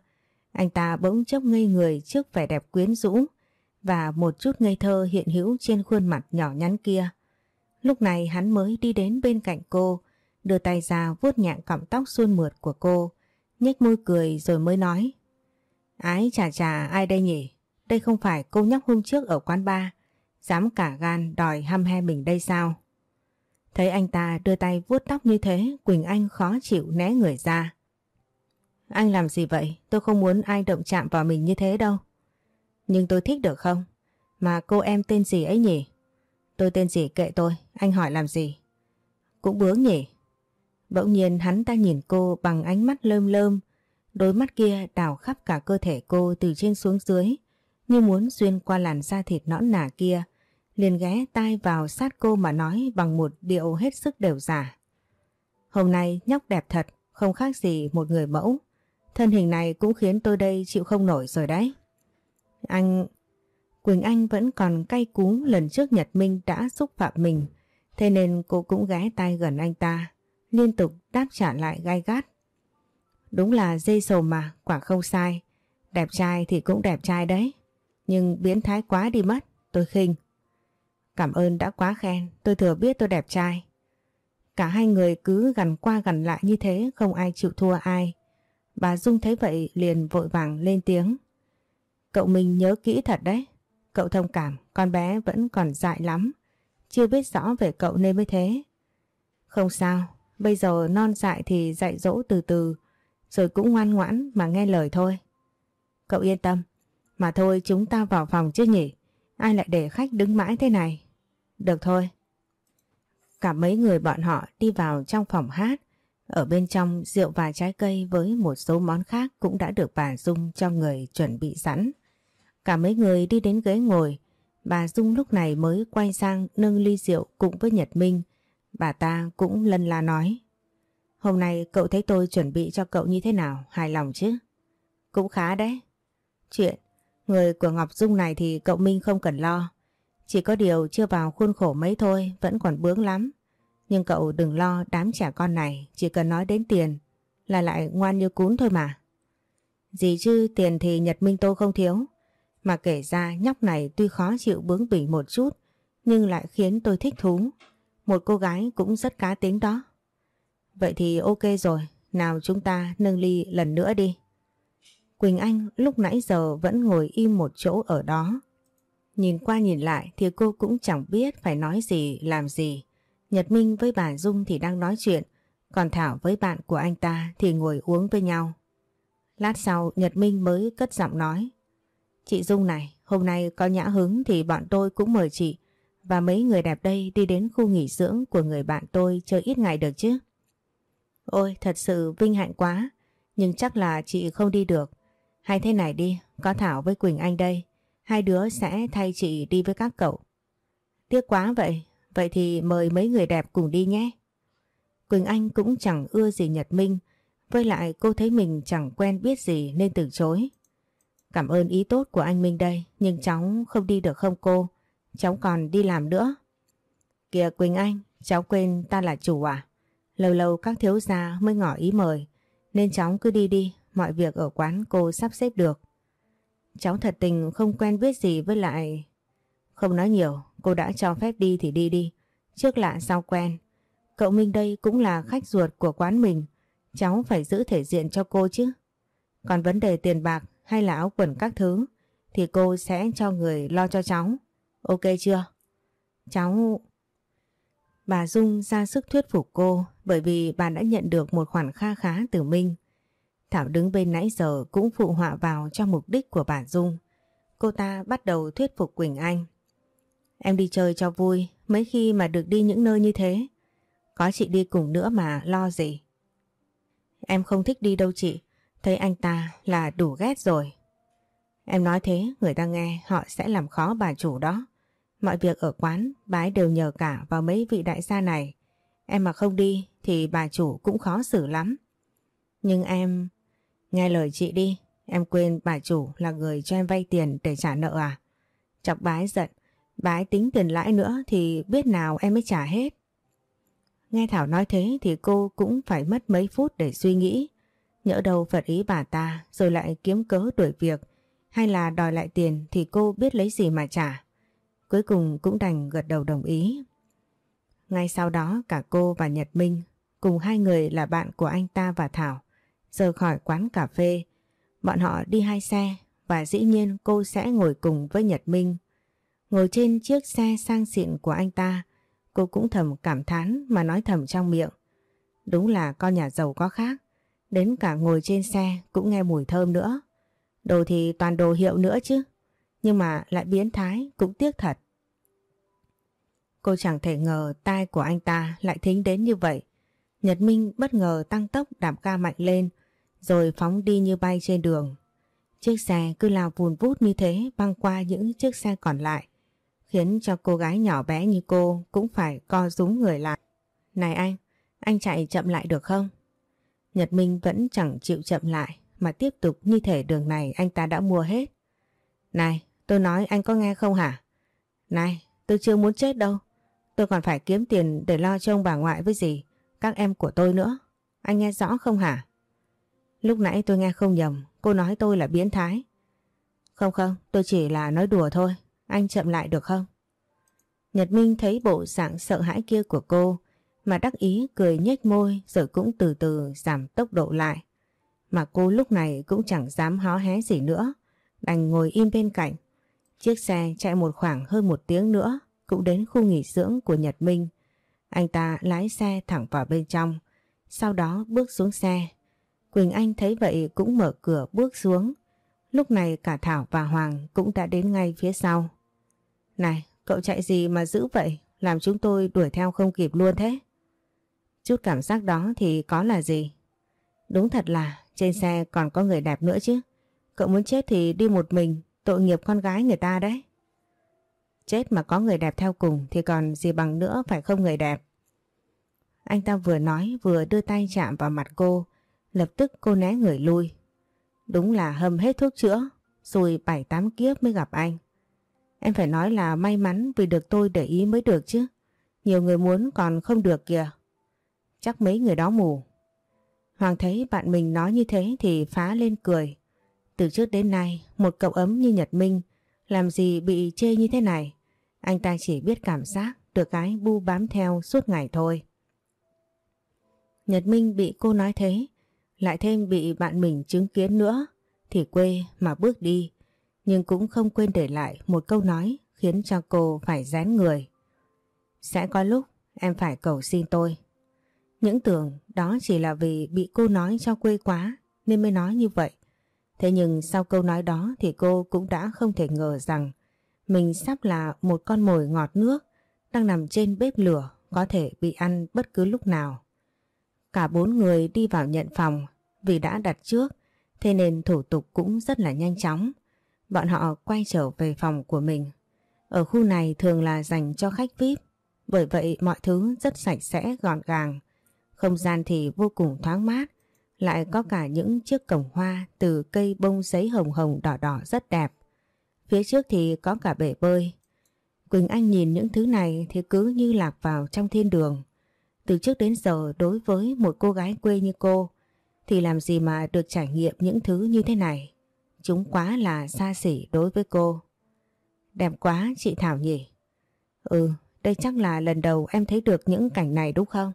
Anh ta bỗng chốc ngây người trước vẻ đẹp quyến rũ và một chút ngây thơ hiện hữu trên khuôn mặt nhỏ nhắn kia. Lúc này hắn mới đi đến bên cạnh cô, đưa tay ra vuốt nhẹ cọng tóc suôn mượt của cô, nhếch môi cười rồi mới nói. Ái chà chà ai đây nhỉ? Đây không phải cô nhóc hôm trước ở quán bar, dám cả gan đòi hăm he mình đây sao? Thấy anh ta đưa tay vuốt tóc như thế, Quỳnh Anh khó chịu né người ra. Anh làm gì vậy? Tôi không muốn ai động chạm vào mình như thế đâu. Nhưng tôi thích được không? Mà cô em tên gì ấy nhỉ? Tôi tên gì kệ tôi, anh hỏi làm gì? Cũng bướng nhỉ? Bỗng nhiên hắn ta nhìn cô bằng ánh mắt lơm lơm, đôi mắt kia đảo khắp cả cơ thể cô từ trên xuống dưới, như muốn xuyên qua làn da thịt nõn nà kia, liền ghé tai vào sát cô mà nói bằng một điệu hết sức đều giả. Hôm nay nhóc đẹp thật, không khác gì một người mẫu. Thân hình này cũng khiến tôi đây chịu không nổi rồi đấy. Anh... Quỳnh Anh vẫn còn cay cú lần trước Nhật Minh đã xúc phạm mình, thế nên cô cũng ghé tai gần anh ta, liên tục đáp trả lại gai gắt. Đúng là dây sầu mà, quả không sai. Đẹp trai thì cũng đẹp trai đấy, nhưng biến thái quá đi mất, tôi khinh. Cảm ơn đã quá khen, tôi thừa biết tôi đẹp trai. Cả hai người cứ gần qua gần lại như thế không ai chịu thua ai. Bà Dung thấy vậy liền vội vàng lên tiếng. Cậu mình nhớ kỹ thật đấy. Cậu thông cảm, con bé vẫn còn dại lắm. Chưa biết rõ về cậu nên mới thế. Không sao, bây giờ non dại thì dạy dỗ từ từ, rồi cũng ngoan ngoãn mà nghe lời thôi. Cậu yên tâm, mà thôi chúng ta vào phòng chứ nhỉ? Ai lại để khách đứng mãi thế này? Được thôi. Cả mấy người bọn họ đi vào trong phòng hát. Ở bên trong rượu và trái cây với một số món khác cũng đã được bà Dung cho người chuẩn bị sẵn. Cả mấy người đi đến ghế ngồi. Bà Dung lúc này mới quay sang nâng ly rượu cùng với Nhật Minh. Bà ta cũng lân la nói. Hôm nay cậu thấy tôi chuẩn bị cho cậu như thế nào? Hài lòng chứ? Cũng khá đấy. Chuyện người của Ngọc Dung này thì cậu Minh không cần lo. Chỉ có điều chưa vào khuôn khổ mấy thôi, vẫn còn bướng lắm. Nhưng cậu đừng lo đám trẻ con này, chỉ cần nói đến tiền là lại ngoan như cún thôi mà. Gì chứ tiền thì Nhật Minh Tô không thiếu. Mà kể ra nhóc này tuy khó chịu bướng bỉnh một chút, nhưng lại khiến tôi thích thú. Một cô gái cũng rất cá tính đó. Vậy thì ok rồi, nào chúng ta nâng ly lần nữa đi. Quỳnh Anh lúc nãy giờ vẫn ngồi im một chỗ ở đó. Nhìn qua nhìn lại thì cô cũng chẳng biết phải nói gì làm gì. Nhật Minh với bà Dung thì đang nói chuyện, còn Thảo với bạn của anh ta thì ngồi uống với nhau. Lát sau Nhật Minh mới cất giọng nói. Chị Dung này, hôm nay có nhã hứng thì bọn tôi cũng mời chị và mấy người đẹp đây đi đến khu nghỉ dưỡng của người bạn tôi chơi ít ngày được chứ. Ôi thật sự vinh hạnh quá, nhưng chắc là chị không đi được. Hay thế này đi, có Thảo với Quỳnh Anh đây, hai đứa sẽ thay chị đi với các cậu. Tiếc quá vậy, vậy thì mời mấy người đẹp cùng đi nhé. Quỳnh Anh cũng chẳng ưa gì Nhật Minh, với lại cô thấy mình chẳng quen biết gì nên từ chối. Cảm ơn ý tốt của anh Minh đây, nhưng cháu không đi được không cô? Cháu còn đi làm nữa. Kìa Quỳnh Anh, cháu quên ta là chủ à? Lâu lâu các thiếu gia mới ngỏ ý mời, nên cháu cứ đi đi, mọi việc ở quán cô sắp xếp được. Cháu thật tình không quen biết gì với lại... Không nói nhiều, cô đã cho phép đi thì đi đi, trước lạ sau quen. Cậu Minh đây cũng là khách ruột của quán mình, cháu phải giữ thể diện cho cô chứ. Còn vấn đề tiền bạc hay là áo quần các thứ thì cô sẽ cho người lo cho cháu. Ok chưa? Cháu... Bà Dung ra sức thuyết phục cô bởi vì bà đã nhận được một khoản kha khá từ Minh. Thảo đứng bên nãy giờ cũng phụ họa vào cho mục đích của bà Dung. Cô ta bắt đầu thuyết phục Quỳnh Anh. Em đi chơi cho vui, mấy khi mà được đi những nơi như thế. Có chị đi cùng nữa mà lo gì. Em không thích đi đâu chị, thấy anh ta là đủ ghét rồi. Em nói thế, người ta nghe họ sẽ làm khó bà chủ đó. Mọi việc ở quán, bái đều nhờ cả vào mấy vị đại gia này. Em mà không đi thì bà chủ cũng khó xử lắm. Nhưng em... Nghe lời chị đi, em quên bà chủ là người cho em vay tiền để trả nợ à? Chọc bái giận, bái tính tiền lãi nữa thì biết nào em mới trả hết. Nghe Thảo nói thế thì cô cũng phải mất mấy phút để suy nghĩ. Nhỡ đâu phật ý bà ta rồi lại kiếm cớ đuổi việc hay là đòi lại tiền thì cô biết lấy gì mà trả. Cuối cùng cũng đành gật đầu đồng ý. Ngay sau đó cả cô và Nhật Minh cùng hai người là bạn của anh ta và Thảo rời khỏi quán cà phê. Bọn họ đi hai xe và dĩ nhiên cô sẽ ngồi cùng với Nhật Minh. Ngồi trên chiếc xe sang xịn của anh ta, cô cũng thầm cảm thán mà nói thầm trong miệng. Đúng là con nhà giàu có khác, đến cả ngồi trên xe cũng nghe mùi thơm nữa. Đồ thì toàn đồ hiệu nữa chứ, nhưng mà lại biến thái cũng tiếc thật. Cô chẳng thể ngờ tai của anh ta lại thính đến như vậy. Nhật Minh bất ngờ tăng tốc đạp ga mạnh lên rồi phóng đi như bay trên đường. Chiếc xe cứ lao vùn vút như thế băng qua những chiếc xe còn lại khiến cho cô gái nhỏ bé như cô cũng phải co rúm người lại. Này anh, anh chạy chậm lại được không? Nhật Minh vẫn chẳng chịu chậm lại mà tiếp tục như thể đường này anh ta đã mua hết. Này, tôi nói anh có nghe không hả? Này, tôi chưa muốn chết đâu. Tôi còn phải kiếm tiền để lo cho ông bà ngoại với gì, các em của tôi nữa. Anh nghe rõ không hả? Lúc nãy tôi nghe không nhầm, cô nói tôi là biến thái. Không không, tôi chỉ là nói đùa thôi, anh chậm lại được không? Nhật Minh thấy bộ dạng sợ hãi kia của cô mà đắc ý cười nhếch môi rồi cũng từ từ giảm tốc độ lại. Mà cô lúc này cũng chẳng dám hó hé gì nữa, đành ngồi im bên cạnh. Chiếc xe chạy một khoảng hơn một tiếng nữa cũng đến khu nghỉ dưỡng của Nhật Minh. Anh ta lái xe thẳng vào bên trong, sau đó bước xuống xe. Quỳnh Anh thấy vậy cũng mở cửa bước xuống. Lúc này cả Thảo và Hoàng cũng đã đến ngay phía sau. Này, cậu chạy gì mà giữ vậy? Làm chúng tôi đuổi theo không kịp luôn thế. Chút cảm giác đó thì có là gì? Đúng thật là trên xe còn có người đẹp nữa chứ. Cậu muốn chết thì đi một mình, tội nghiệp con gái người ta đấy. Chết mà có người đẹp theo cùng thì còn gì bằng nữa phải không người đẹp. Anh ta vừa nói vừa đưa tay chạm vào mặt cô, lập tức cô né người lui. Đúng là hâm hết thuốc chữa, rồi bảy tám kiếp mới gặp anh. Em phải nói là may mắn vì được tôi để ý mới được chứ. Nhiều người muốn còn không được kìa. Chắc mấy người đó mù. Hoàng thấy bạn mình nói như thế thì phá lên cười. Từ trước đến nay, một cậu ấm như Nhật Minh làm gì bị chê như thế này. Anh ta chỉ biết cảm giác được cái bu bám theo suốt ngày thôi. Nhật Minh bị cô nói thế, lại thêm bị bạn mình chứng kiến nữa, thì quê mà bước đi, nhưng cũng không quên để lại một câu nói khiến cho cô phải rén người. Sẽ có lúc em phải cầu xin tôi. Những tưởng đó chỉ là vì bị cô nói cho quê quá nên mới nói như vậy. Thế nhưng sau câu nói đó thì cô cũng đã không thể ngờ rằng mình sắp là một con mồi ngọt nước đang nằm trên bếp lửa, có thể bị ăn bất cứ lúc nào. Cả bốn người đi vào nhận phòng vì đã đặt trước, thế nên thủ tục cũng rất là nhanh chóng. Bọn họ quay trở về phòng của mình. Ở khu này thường là dành cho khách VIP, bởi vậy mọi thứ rất sạch sẽ, gọn gàng. Không gian thì vô cùng thoáng mát lại có cả những chiếc cổng hoa từ cây bông giấy hồng hồng đỏ đỏ rất đẹp. Phía trước thì có cả bể bơi. Quỳnh Anh nhìn những thứ này thì cứ như lạc vào trong thiên đường. Từ trước đến giờ đối với một cô gái quê như cô thì làm gì mà được trải nghiệm những thứ như thế này. Chúng quá là xa xỉ đối với cô. Đẹp quá chị Thảo nhỉ? Ừ, đây chắc là lần đầu em thấy được những cảnh này đúng không?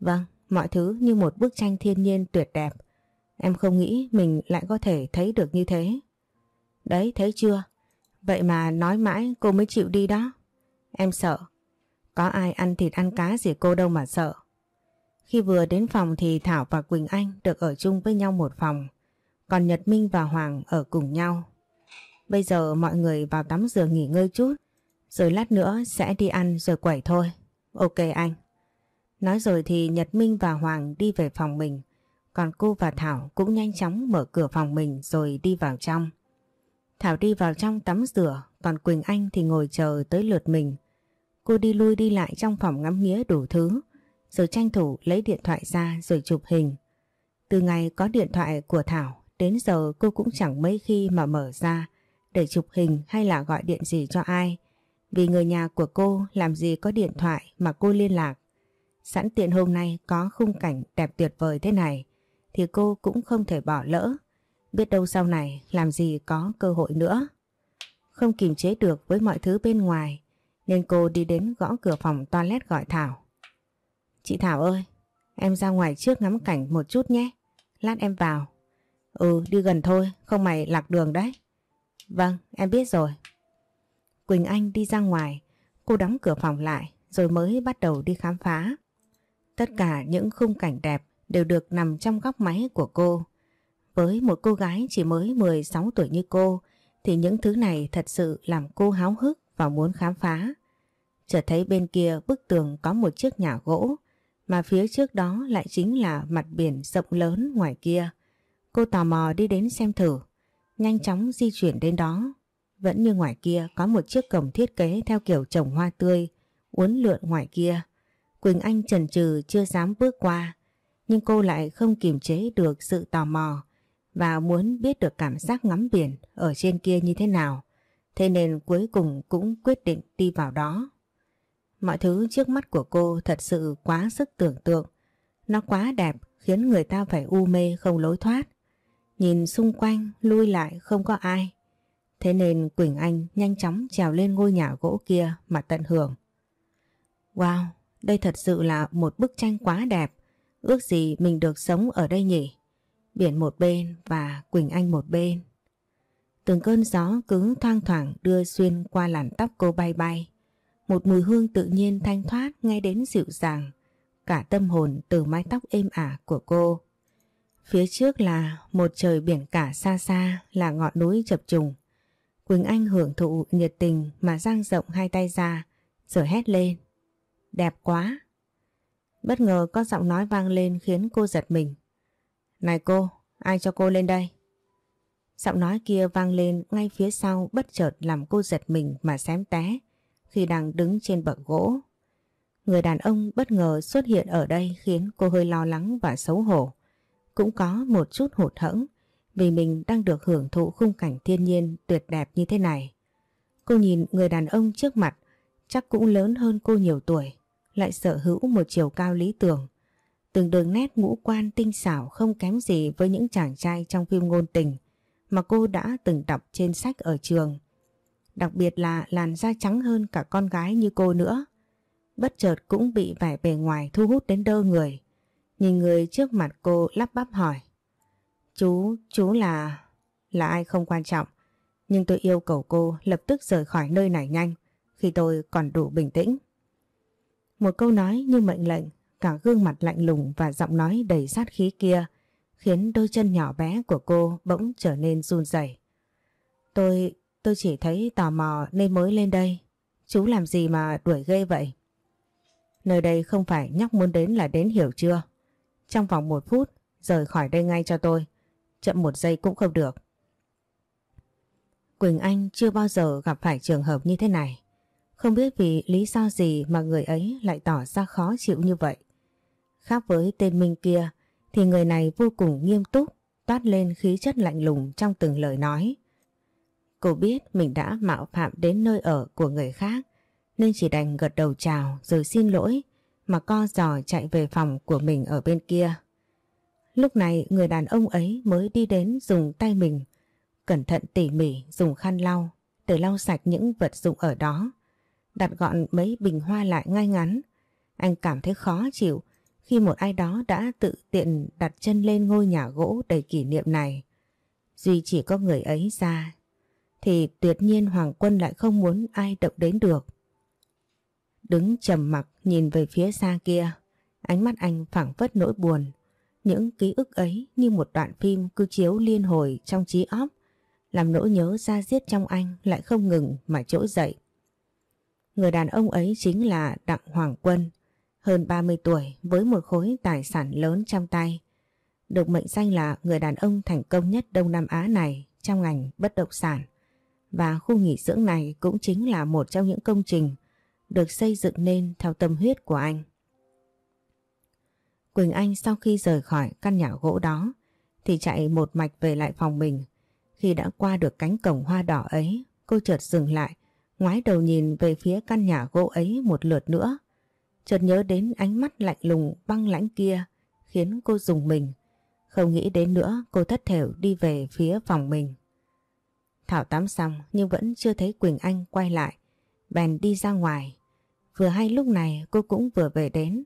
Vâng, mọi thứ như một bức tranh thiên nhiên tuyệt đẹp. Em không nghĩ mình lại có thể thấy được như thế. Đấy, thấy chưa? Vậy mà nói mãi cô mới chịu đi đó. Em sợ. Có ai ăn thịt ăn cá gì cô đâu mà sợ. Khi vừa đến phòng thì Thảo và Quỳnh Anh được ở chung với nhau một phòng. Còn Nhật Minh và Hoàng ở cùng nhau. Bây giờ mọi người vào tắm giường nghỉ ngơi chút. Rồi lát nữa sẽ đi ăn rồi quẩy thôi. Ok anh. Nói rồi thì Nhật Minh và Hoàng đi về phòng mình. Còn cô và Thảo cũng nhanh chóng mở cửa phòng mình rồi đi vào trong. Thảo đi vào trong tắm rửa, còn Quỳnh Anh thì ngồi chờ tới lượt mình. Cô đi lui đi lại trong phòng ngắm nghía đủ thứ, rồi tranh thủ lấy điện thoại ra rồi chụp hình. Từ ngày có điện thoại của Thảo đến giờ cô cũng chẳng mấy khi mà mở ra để chụp hình hay là gọi điện gì cho ai. Vì người nhà của cô làm gì có điện thoại mà cô liên lạc. Sẵn tiện hôm nay có khung cảnh đẹp tuyệt vời thế này thì cô cũng không thể bỏ lỡ. Biết đâu sau này làm gì có cơ hội nữa. Không kìm chế được với mọi thứ bên ngoài nên cô đi đến gõ cửa phòng toilet gọi Thảo. Chị Thảo ơi, em ra ngoài trước ngắm cảnh một chút nhé. Lát em vào. Ừ, đi gần thôi, không mày lạc đường đấy. Vâng, em biết rồi. Quỳnh Anh đi ra ngoài, cô đóng cửa phòng lại rồi mới bắt đầu đi khám phá. Tất cả những khung cảnh đẹp đều được nằm trong góc máy của cô. Với một cô gái chỉ mới 16 tuổi như cô thì những thứ này thật sự làm cô háo hức và muốn khám phá. Chợt thấy bên kia bức tường có một chiếc nhà gỗ mà phía trước đó lại chính là mặt biển rộng lớn ngoài kia. Cô tò mò đi đến xem thử, nhanh chóng di chuyển đến đó. Vẫn như ngoài kia có một chiếc cổng thiết kế theo kiểu trồng hoa tươi, uốn lượn ngoài kia. Quỳnh Anh chần chừ chưa dám bước qua, nhưng cô lại không kiềm chế được sự tò mò và muốn biết được cảm giác ngắm biển ở trên kia như thế nào. Thế nên cuối cùng cũng quyết định đi vào đó. Mọi thứ trước mắt của cô thật sự quá sức tưởng tượng. Nó quá đẹp khiến người ta phải u mê không lối thoát. Nhìn xung quanh lui lại không có ai. Thế nên Quỳnh Anh nhanh chóng trèo lên ngôi nhà gỗ kia mà tận hưởng. Wow, đây thật sự là một bức tranh quá đẹp. Ước gì mình được sống ở đây nhỉ? Biển một bên và Quỳnh Anh một bên. Từng cơn gió cứ thoang thoảng đưa xuyên qua làn tóc cô bay bay. Một mùi hương tự nhiên thanh thoát ngay đến dịu dàng. Cả tâm hồn từ mái tóc êm ả của cô. Phía trước là một trời biển cả xa xa là ngọn núi chập trùng. Quỳnh Anh hưởng thụ nhiệt tình mà dang rộng hai tay ra, rồi hét lên. Đẹp quá! Bất ngờ có giọng nói vang lên khiến cô giật mình. Này cô, ai cho cô lên đây? Giọng nói kia vang lên ngay phía sau bất chợt làm cô giật mình mà xém té khi đang đứng trên bậc gỗ. Người đàn ông bất ngờ xuất hiện ở đây khiến cô hơi lo lắng và xấu hổ. Cũng có một chút hụt hẫng vì mình đang được hưởng thụ khung cảnh thiên nhiên tuyệt đẹp như thế này. Cô nhìn người đàn ông trước mặt chắc cũng lớn hơn cô nhiều tuổi, lại sở hữu một chiều cao lý tưởng. Từng đường nét ngũ quan tinh xảo không kém gì với những chàng trai trong phim ngôn tình mà cô đã từng đọc trên sách ở trường. Đặc biệt là làn da trắng hơn cả con gái như cô nữa. Bất chợt cũng bị vẻ bề ngoài thu hút đến đơ người. Nhìn người trước mặt cô lắp bắp hỏi. Chú, chú là... Là ai không quan trọng. Nhưng tôi yêu cầu cô lập tức rời khỏi nơi này nhanh khi tôi còn đủ bình tĩnh. Một câu nói như mệnh lệnh, cả gương mặt lạnh lùng và giọng nói đầy sát khí kia khiến đôi chân nhỏ bé của cô bỗng trở nên run rẩy. Tôi, tôi chỉ thấy tò mò nên mới lên đây. Chú làm gì mà đuổi ghê vậy? Nơi đây không phải nhóc muốn đến là đến hiểu chưa? Trong vòng một phút, rời khỏi đây ngay cho tôi. Chậm một giây cũng không được. Quỳnh Anh chưa bao giờ gặp phải trường hợp như thế này. Không biết vì lý do gì mà người ấy lại tỏ ra khó chịu như vậy. Khác với tên Minh kia thì người này vô cùng nghiêm túc, toát lên khí chất lạnh lùng trong từng lời nói. Cô biết mình đã mạo phạm đến nơi ở của người khác nên chỉ đành gật đầu chào rồi xin lỗi mà co giò chạy về phòng của mình ở bên kia. Lúc này người đàn ông ấy mới đi đến dùng tay mình cẩn thận tỉ mỉ dùng khăn lau để lau sạch những vật dụng ở đó. Đặt gọn mấy bình hoa lại ngay ngắn. Anh cảm thấy khó chịu khi một ai đó đã tự tiện đặt chân lên ngôi nhà gỗ đầy kỷ niệm này. Duy chỉ có người ấy ra thì tuyệt nhiên Hoàng Quân lại không muốn ai động đến được. Đứng trầm mặc nhìn về phía xa kia, ánh mắt anh phảng phất nỗi buồn. Những ký ức ấy như một đoạn phim cứ chiếu liên hồi trong trí óc, làm nỗi nhớ ra diết trong anh lại không ngừng mà trỗi dậy. Người đàn ông ấy chính là Đặng Hoàng Quân, hơn 30 tuổi với một khối tài sản lớn trong tay. Được mệnh danh là người đàn ông thành công nhất Đông Nam Á này trong ngành bất động sản. Và khu nghỉ dưỡng này cũng chính là một trong những công trình được xây dựng nên theo tâm huyết của anh. Quỳnh Anh sau khi rời khỏi căn nhà gỗ đó thì chạy một mạch về lại phòng mình. Khi đã qua được cánh cổng hoa đỏ ấy, cô chợt dừng lại, ngoái đầu nhìn về phía căn nhà gỗ ấy một lượt nữa. Chợt nhớ đến ánh mắt lạnh lùng, băng lãnh kia, khiến cô dùng mình. Không nghĩ đến nữa, cô thất thểu đi về phía phòng mình. Thảo tắm xong, nhưng vẫn chưa thấy Quỳnh Anh quay lại. Bèn đi ra ngoài. Vừa hay lúc này, cô cũng vừa về đến.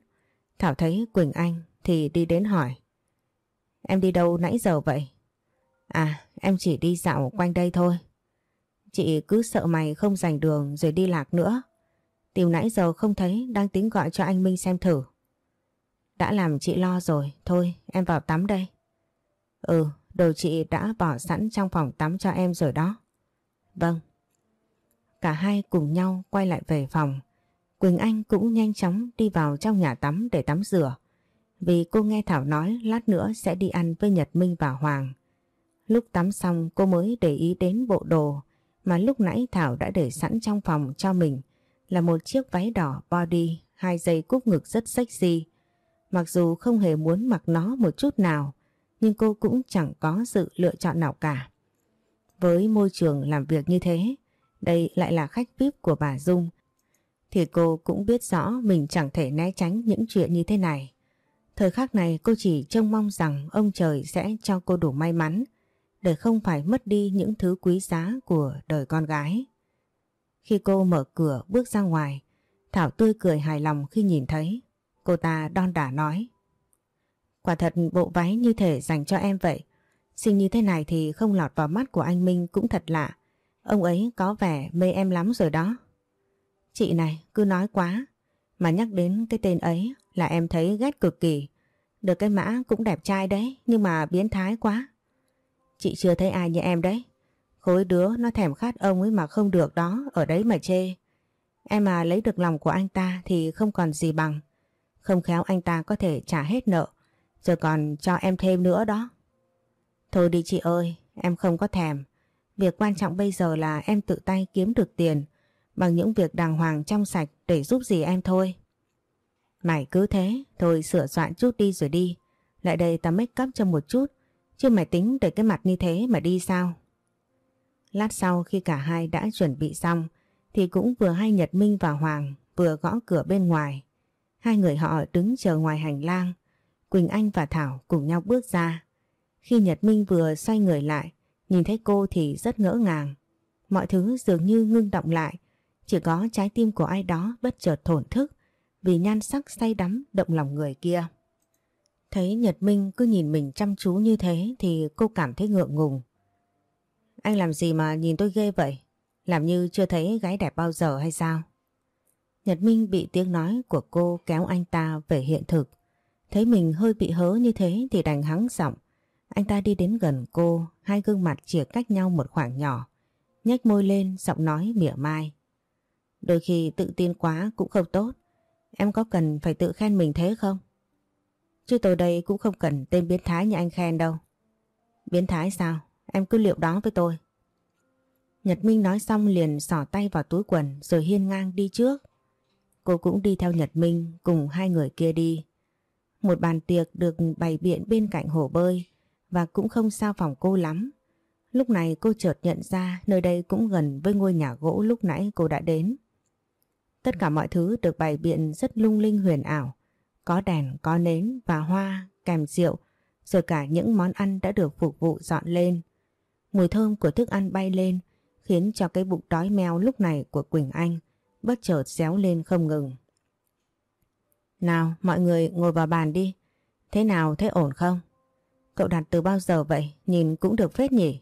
Thảo thấy Quỳnh Anh thì đi đến hỏi. Em đi đâu nãy giờ vậy? À em chỉ đi dạo quanh đây thôi. Chị cứ sợ mày không giành đường rồi đi lạc nữa. Tìm nãy giờ không thấy đang tính gọi cho anh Minh xem thử. Đã làm chị lo rồi, thôi em vào tắm đây. Ừ, đồ chị đã bỏ sẵn trong phòng tắm cho em rồi đó. Vâng. Cả hai cùng nhau quay lại về phòng. Quỳnh Anh cũng nhanh chóng đi vào trong nhà tắm để tắm rửa. Vì cô nghe Thảo nói lát nữa sẽ đi ăn với Nhật Minh và Hoàng. Lúc tắm xong cô mới để ý đến bộ đồ mà lúc nãy Thảo đã để sẵn trong phòng cho mình là một chiếc váy đỏ body, hai dây cúc ngực rất sexy. Mặc dù không hề muốn mặc nó một chút nào, nhưng cô cũng chẳng có sự lựa chọn nào cả. Với môi trường làm việc như thế, đây lại là khách VIP của bà Dung, thì cô cũng biết rõ mình chẳng thể né tránh những chuyện như thế này. Thời khắc này cô chỉ trông mong rằng ông trời sẽ cho cô đủ may mắn để không phải mất đi những thứ quý giá của đời con gái. Khi cô mở cửa bước ra ngoài, Thảo tươi cười hài lòng khi nhìn thấy. Cô ta đon đả nói. Quả thật bộ váy như thể dành cho em vậy. Xinh như thế này thì không lọt vào mắt của anh Minh cũng thật lạ. Ông ấy có vẻ mê em lắm rồi đó. Chị này cứ nói quá. Mà nhắc đến cái tên ấy là em thấy ghét cực kỳ. Được cái mã cũng đẹp trai đấy nhưng mà biến thái quá. Chị chưa thấy ai như em đấy. Khối đứa nó thèm khát ông ấy mà không được đó, ở đấy mà chê. Em mà lấy được lòng của anh ta thì không còn gì bằng. Không khéo anh ta có thể trả hết nợ, giờ còn cho em thêm nữa đó. Thôi đi chị ơi, em không có thèm. Việc quan trọng bây giờ là em tự tay kiếm được tiền bằng những việc đàng hoàng trong sạch để giúp gì em thôi. Mày cứ thế, thôi sửa soạn chút đi rồi đi. Lại đây ta make up cho một chút, chứ mày tính để cái mặt như thế mà đi sao? Lát sau khi cả hai đã chuẩn bị xong thì cũng vừa hay Nhật Minh và Hoàng vừa gõ cửa bên ngoài. Hai người họ đứng chờ ngoài hành lang. Quỳnh Anh và Thảo cùng nhau bước ra. Khi Nhật Minh vừa xoay người lại, nhìn thấy cô thì rất ngỡ ngàng. Mọi thứ dường như ngưng động lại, chỉ có trái tim của ai đó bất chợt thổn thức vì nhan sắc say đắm động lòng người kia. Thấy Nhật Minh cứ nhìn mình chăm chú như thế thì cô cảm thấy ngượng ngùng. Anh làm gì mà nhìn tôi ghê vậy? Làm như chưa thấy gái đẹp bao giờ hay sao? Nhật Minh bị tiếng nói của cô kéo anh ta về hiện thực. Thấy mình hơi bị hớ như thế thì đành hắng giọng. Anh ta đi đến gần cô, hai gương mặt chỉ cách nhau một khoảng nhỏ. nhếch môi lên, giọng nói mỉa mai. Đôi khi tự tin quá cũng không tốt. Em có cần phải tự khen mình thế không? Chứ tôi đây cũng không cần tên biến thái như anh khen đâu. Biến thái sao? Em cứ liệu đó với tôi. Nhật Minh nói xong liền xỏ tay vào túi quần rồi hiên ngang đi trước. Cô cũng đi theo Nhật Minh cùng hai người kia đi. Một bàn tiệc được bày biện bên cạnh hồ bơi và cũng không sao phòng cô lắm. Lúc này cô chợt nhận ra nơi đây cũng gần với ngôi nhà gỗ lúc nãy cô đã đến. Tất cả mọi thứ được bày biện rất lung linh huyền ảo. Có đèn, có nến và hoa, kèm rượu, rồi cả những món ăn đã được phục vụ dọn lên. Mùi thơm của thức ăn bay lên khiến cho cái bụng đói meo lúc này của Quỳnh Anh bất chợt réo lên không ngừng. Nào mọi người ngồi vào bàn đi. Thế nào thế ổn không? Cậu đặt từ bao giờ vậy? Nhìn cũng được phết nhỉ?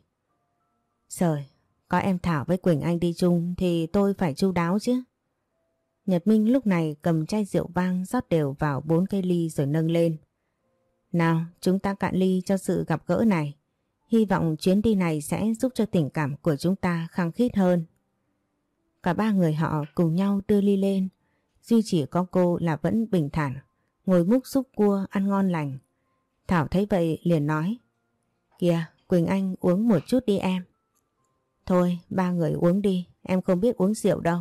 Trời, có em Thảo với Quỳnh Anh đi chung thì tôi phải chu đáo chứ. Nhật Minh lúc này cầm chai rượu vang rót đều vào bốn cây ly rồi nâng lên. Nào, chúng ta cạn ly cho sự gặp gỡ này. Hy vọng chuyến đi này sẽ giúp cho tình cảm của chúng ta khăng khít hơn. Cả ba người họ cùng nhau đưa ly lên. Duy chỉ có cô là vẫn bình thản, ngồi múc xúc cua ăn ngon lành. Thảo thấy vậy liền nói. Kìa, Quỳnh Anh uống một chút đi em. Thôi, ba người uống đi, em không biết uống rượu đâu.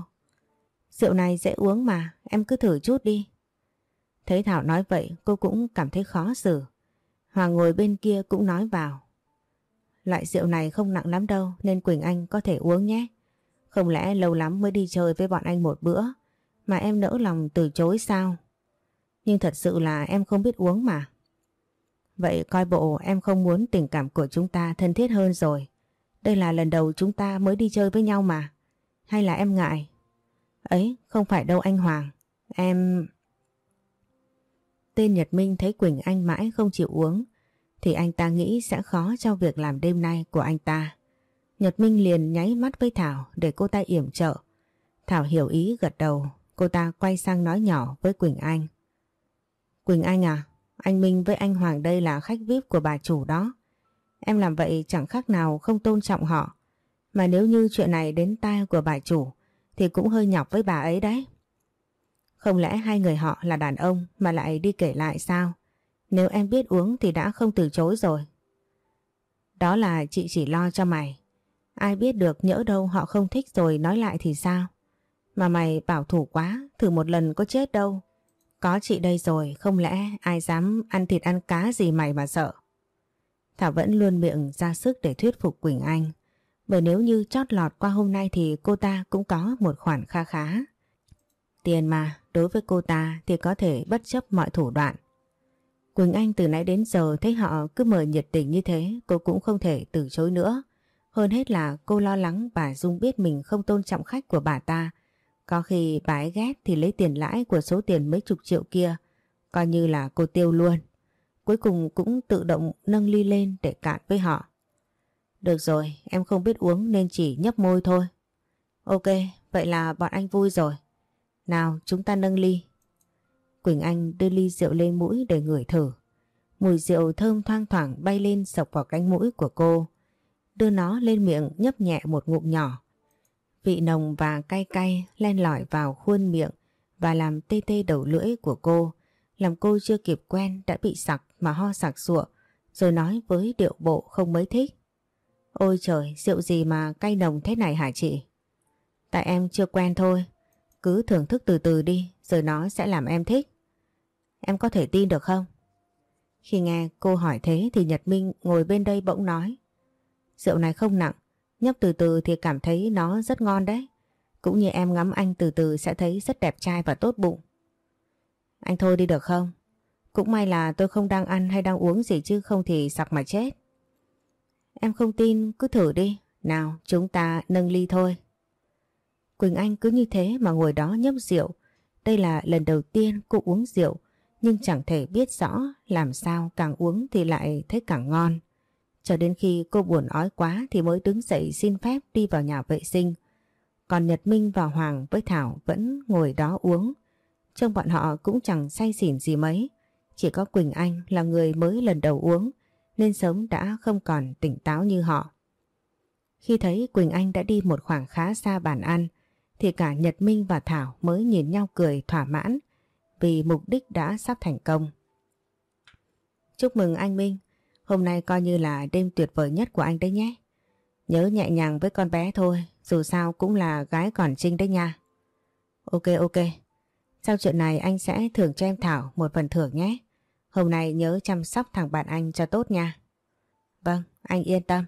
Rượu này dễ uống mà, em cứ thử chút đi. Thấy Thảo nói vậy, cô cũng cảm thấy khó xử. Hoàng ngồi bên kia cũng nói vào. Loại rượu này không nặng lắm đâu nên Quỳnh Anh có thể uống nhé. Không lẽ lâu lắm mới đi chơi với bọn anh một bữa mà em nỡ lòng từ chối sao? Nhưng thật sự là em không biết uống mà. Vậy coi bộ em không muốn tình cảm của chúng ta thân thiết hơn rồi. Đây là lần đầu chúng ta mới đi chơi với nhau mà. Hay là em ngại? Ấy, không phải đâu anh Hoàng. Em... Tên Nhật Minh thấy Quỳnh Anh mãi không chịu uống thì anh ta nghĩ sẽ khó cho việc làm đêm nay của anh ta. Nhật Minh liền nháy mắt với Thảo để cô ta yểm trợ. Thảo hiểu ý gật đầu, cô ta quay sang nói nhỏ với Quỳnh Anh. Quỳnh Anh à, anh Minh với anh Hoàng đây là khách VIP của bà chủ đó. Em làm vậy chẳng khác nào không tôn trọng họ. Mà nếu như chuyện này đến tai của bà chủ thì cũng hơi nhọc với bà ấy đấy. Không lẽ hai người họ là đàn ông mà lại đi kể lại sao? Nếu em biết uống thì đã không từ chối rồi. Đó là chị chỉ lo cho mày. Ai biết được nhỡ đâu họ không thích rồi nói lại thì sao? Mà mày bảo thủ quá, thử một lần có chết đâu. Có chị đây rồi, không lẽ ai dám ăn thịt ăn cá gì mày mà sợ? Thảo vẫn luôn miệng ra sức để thuyết phục Quỳnh Anh. Bởi nếu như chót lọt qua hôm nay thì cô ta cũng có một khoản kha khá. Tiền mà, đối với cô ta thì có thể bất chấp mọi thủ đoạn. Quỳnh Anh từ nãy đến giờ thấy họ cứ mời nhiệt tình như thế, cô cũng không thể từ chối nữa. Hơn hết là cô lo lắng bà Dung biết mình không tôn trọng khách của bà ta. Có khi bà ấy ghét thì lấy tiền lãi của số tiền mấy chục triệu kia, coi như là cô tiêu luôn. Cuối cùng cũng tự động nâng ly lên để cạn với họ. Được rồi, em không biết uống nên chỉ nhấp môi thôi. Ok, vậy là bọn anh vui rồi. Nào, chúng ta nâng ly. Quỳnh Anh đưa ly rượu lên mũi để ngửi thử. Mùi rượu thơm thoang thoảng bay lên sọc vào cánh mũi của cô. Đưa nó lên miệng nhấp nhẹ một ngụm nhỏ. Vị nồng và cay cay len lỏi vào khuôn miệng và làm tê tê đầu lưỡi của cô. Làm cô chưa kịp quen đã bị sặc mà ho sặc sụa rồi nói với điệu bộ không mấy thích. Ôi trời, rượu gì mà cay nồng thế này hả chị? Tại em chưa quen thôi. Cứ thưởng thức từ từ đi rồi nó sẽ làm em thích. Em có thể tin được không? Khi nghe cô hỏi thế thì Nhật Minh ngồi bên đây bỗng nói. Rượu này không nặng, nhấp từ từ thì cảm thấy nó rất ngon đấy. Cũng như em ngắm anh từ từ sẽ thấy rất đẹp trai và tốt bụng. Anh thôi đi được không? Cũng may là tôi không đang ăn hay đang uống gì chứ không thì sặc mà chết. Em không tin, cứ thử đi. Nào, chúng ta nâng ly thôi. Quỳnh Anh cứ như thế mà ngồi đó nhấp rượu. Đây là lần đầu tiên cô uống rượu, nhưng chẳng thể biết rõ làm sao càng uống thì lại thấy càng ngon. Cho đến khi cô buồn ói quá thì mới đứng dậy xin phép đi vào nhà vệ sinh. Còn Nhật Minh và Hoàng với Thảo vẫn ngồi đó uống. Trông bọn họ cũng chẳng say xỉn gì mấy. Chỉ có Quỳnh Anh là người mới lần đầu uống nên sớm đã không còn tỉnh táo như họ. Khi thấy Quỳnh Anh đã đi một khoảng khá xa bàn ăn thì cả Nhật Minh và Thảo mới nhìn nhau cười thỏa mãn vì mục đích đã sắp thành công. Chúc mừng anh Minh, hôm nay coi như là đêm tuyệt vời nhất của anh đấy nhé. Nhớ nhẹ nhàng với con bé thôi, dù sao cũng là gái còn trinh đấy nha. Ok ok, sau chuyện này anh sẽ thưởng cho em Thảo một phần thưởng nhé. Hôm nay nhớ chăm sóc thằng bạn anh cho tốt nha. Vâng, anh yên tâm.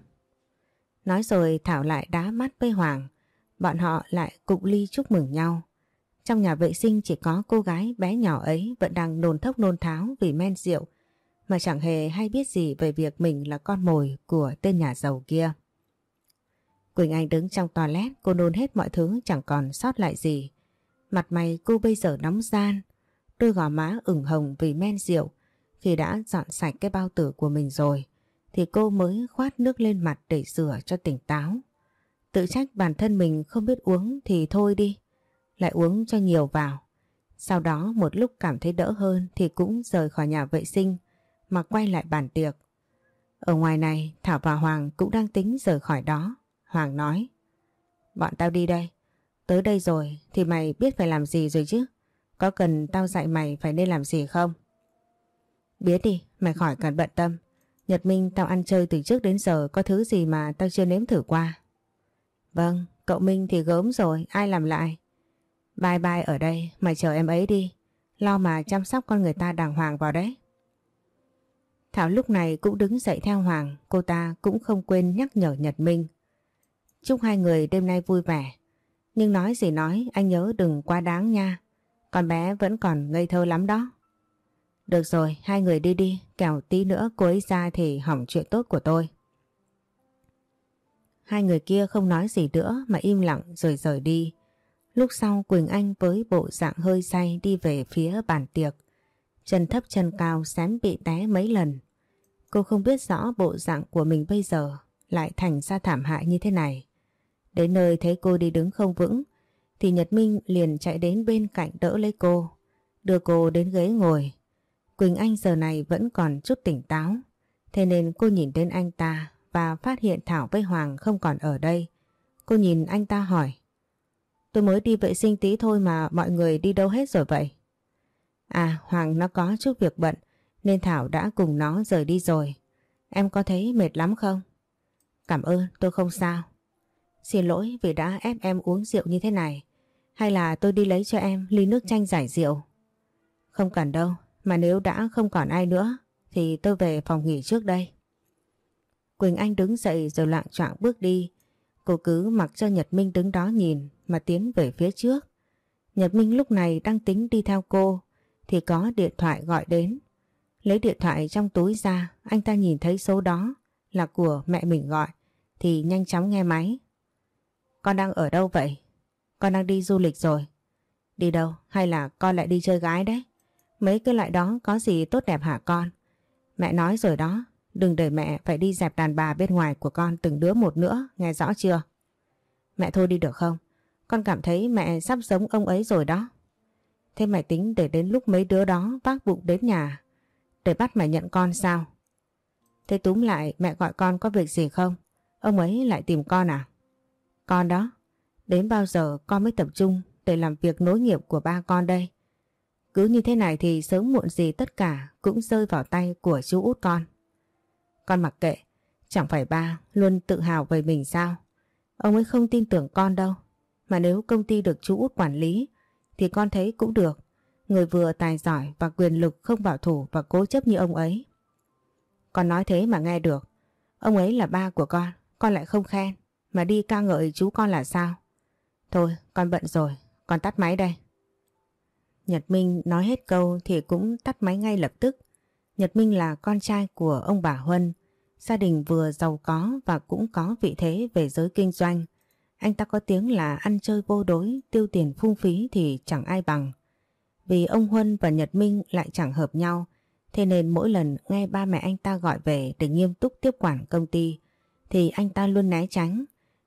Nói rồi Thảo lại đá mắt với Hoàng. Bọn họ lại cục ly chúc mừng nhau. Trong nhà vệ sinh chỉ có cô gái bé nhỏ ấy vẫn đang nôn thốc nôn tháo vì men rượu mà chẳng hề hay biết gì về việc mình là con mồi của tên nhà giàu kia. Quỳnh Anh đứng trong toilet cô nôn hết mọi thứ chẳng còn sót lại gì. Mặt mày cô bây giờ nóng gian, đôi gò má ửng hồng vì men rượu khi đã dọn sạch cái bao tử của mình rồi, thì cô mới khoát nước lên mặt để rửa cho tỉnh táo. Tự trách bản thân mình không biết uống thì thôi đi, lại uống cho nhiều vào. Sau đó một lúc cảm thấy đỡ hơn thì cũng rời khỏi nhà vệ sinh, mà quay lại bàn tiệc. Ở ngoài này, Thảo và Hoàng cũng đang tính rời khỏi đó. Hoàng nói, Bọn tao đi đây. Tới đây rồi thì mày biết phải làm gì rồi chứ? Có cần tao dạy mày phải nên làm gì không? Biết đi, mày khỏi cần bận tâm. Nhật Minh tao ăn chơi từ trước đến giờ có thứ gì mà tao chưa nếm thử qua. Vâng, cậu Minh thì gớm rồi, ai làm lại? Bye bye ở đây, mày chờ em ấy đi. Lo mà chăm sóc con người ta đàng hoàng vào đấy. Thảo lúc này cũng đứng dậy theo Hoàng, cô ta cũng không quên nhắc nhở Nhật Minh. Chúc hai người đêm nay vui vẻ. Nhưng nói gì nói, anh nhớ đừng quá đáng nha. Con bé vẫn còn ngây thơ lắm đó. Được rồi, hai người đi đi, kẻo tí nữa cô ấy ra thì hỏng chuyện tốt của tôi. Hai người kia không nói gì nữa mà im lặng rồi rời đi. Lúc sau Quỳnh Anh với bộ dạng hơi say đi về phía bàn tiệc. Chân thấp chân cao xém bị té mấy lần. Cô không biết rõ bộ dạng của mình bây giờ lại thành ra thảm hại như thế này. Đến nơi thấy cô đi đứng không vững thì Nhật Minh liền chạy đến bên cạnh đỡ lấy cô, đưa cô đến ghế ngồi. Quỳnh Anh giờ này vẫn còn chút tỉnh táo, thế nên cô nhìn đến anh ta và phát hiện Thảo với Hoàng không còn ở đây. Cô nhìn anh ta hỏi, tôi mới đi vệ sinh tí thôi mà mọi người đi đâu hết rồi vậy? À Hoàng nó có chút việc bận nên Thảo đã cùng nó rời đi rồi. Em có thấy mệt lắm không? Cảm ơn tôi không sao. Xin lỗi vì đã ép em uống rượu như thế này. Hay là tôi đi lấy cho em ly nước chanh giải rượu? Không cần đâu, mà nếu đã không còn ai nữa thì tôi về phòng nghỉ trước đây. Quỳnh Anh đứng dậy rồi loạn trọng bước đi. Cô cứ mặc cho Nhật Minh đứng đó nhìn mà tiến về phía trước. Nhật Minh lúc này đang tính đi theo cô thì có điện thoại gọi đến. Lấy điện thoại trong túi ra, anh ta nhìn thấy số đó là của mẹ mình gọi thì nhanh chóng nghe máy. Con đang ở đâu vậy? Con đang đi du lịch rồi. Đi đâu? Hay là con lại đi chơi gái đấy? Mấy cái loại đó có gì tốt đẹp hả con? Mẹ nói rồi đó, đừng để mẹ phải đi dẹp đàn bà bên ngoài của con từng đứa một nữa, nghe rõ chưa? Mẹ thôi đi được không? Con cảm thấy mẹ sắp giống ông ấy rồi đó. Thế mày tính để đến lúc mấy đứa đó vác bụng đến nhà để bắt mày nhận con sao? Thế túm lại mẹ gọi con có việc gì không? Ông ấy lại tìm con à? Con đó, đến bao giờ con mới tập trung để làm việc nối nghiệp của ba con đây? Cứ như thế này thì sớm muộn gì tất cả cũng rơi vào tay của chú út con. Con mặc kệ, chẳng phải ba luôn tự hào về mình sao? Ông ấy không tin tưởng con đâu. Mà nếu công ty được chú út quản lý thì con thấy cũng được. Người vừa tài giỏi và quyền lực không bảo thủ và cố chấp như ông ấy. Con nói thế mà nghe được. Ông ấy là ba của con, con lại không khen. Mà đi ca ngợi chú con là sao? Thôi, con bận rồi, con tắt máy đây. Nhật Minh nói hết câu thì cũng tắt máy ngay lập tức. Nhật Minh là con trai của ông bà Huân, gia đình vừa giàu có và cũng có vị thế về giới kinh doanh. Anh ta có tiếng là ăn chơi vô đối, tiêu tiền phung phí thì chẳng ai bằng. Vì ông Huân và Nhật Minh lại chẳng hợp nhau, thế nên mỗi lần nghe ba mẹ anh ta gọi về để nghiêm túc tiếp quản công ty, thì anh ta luôn né tránh.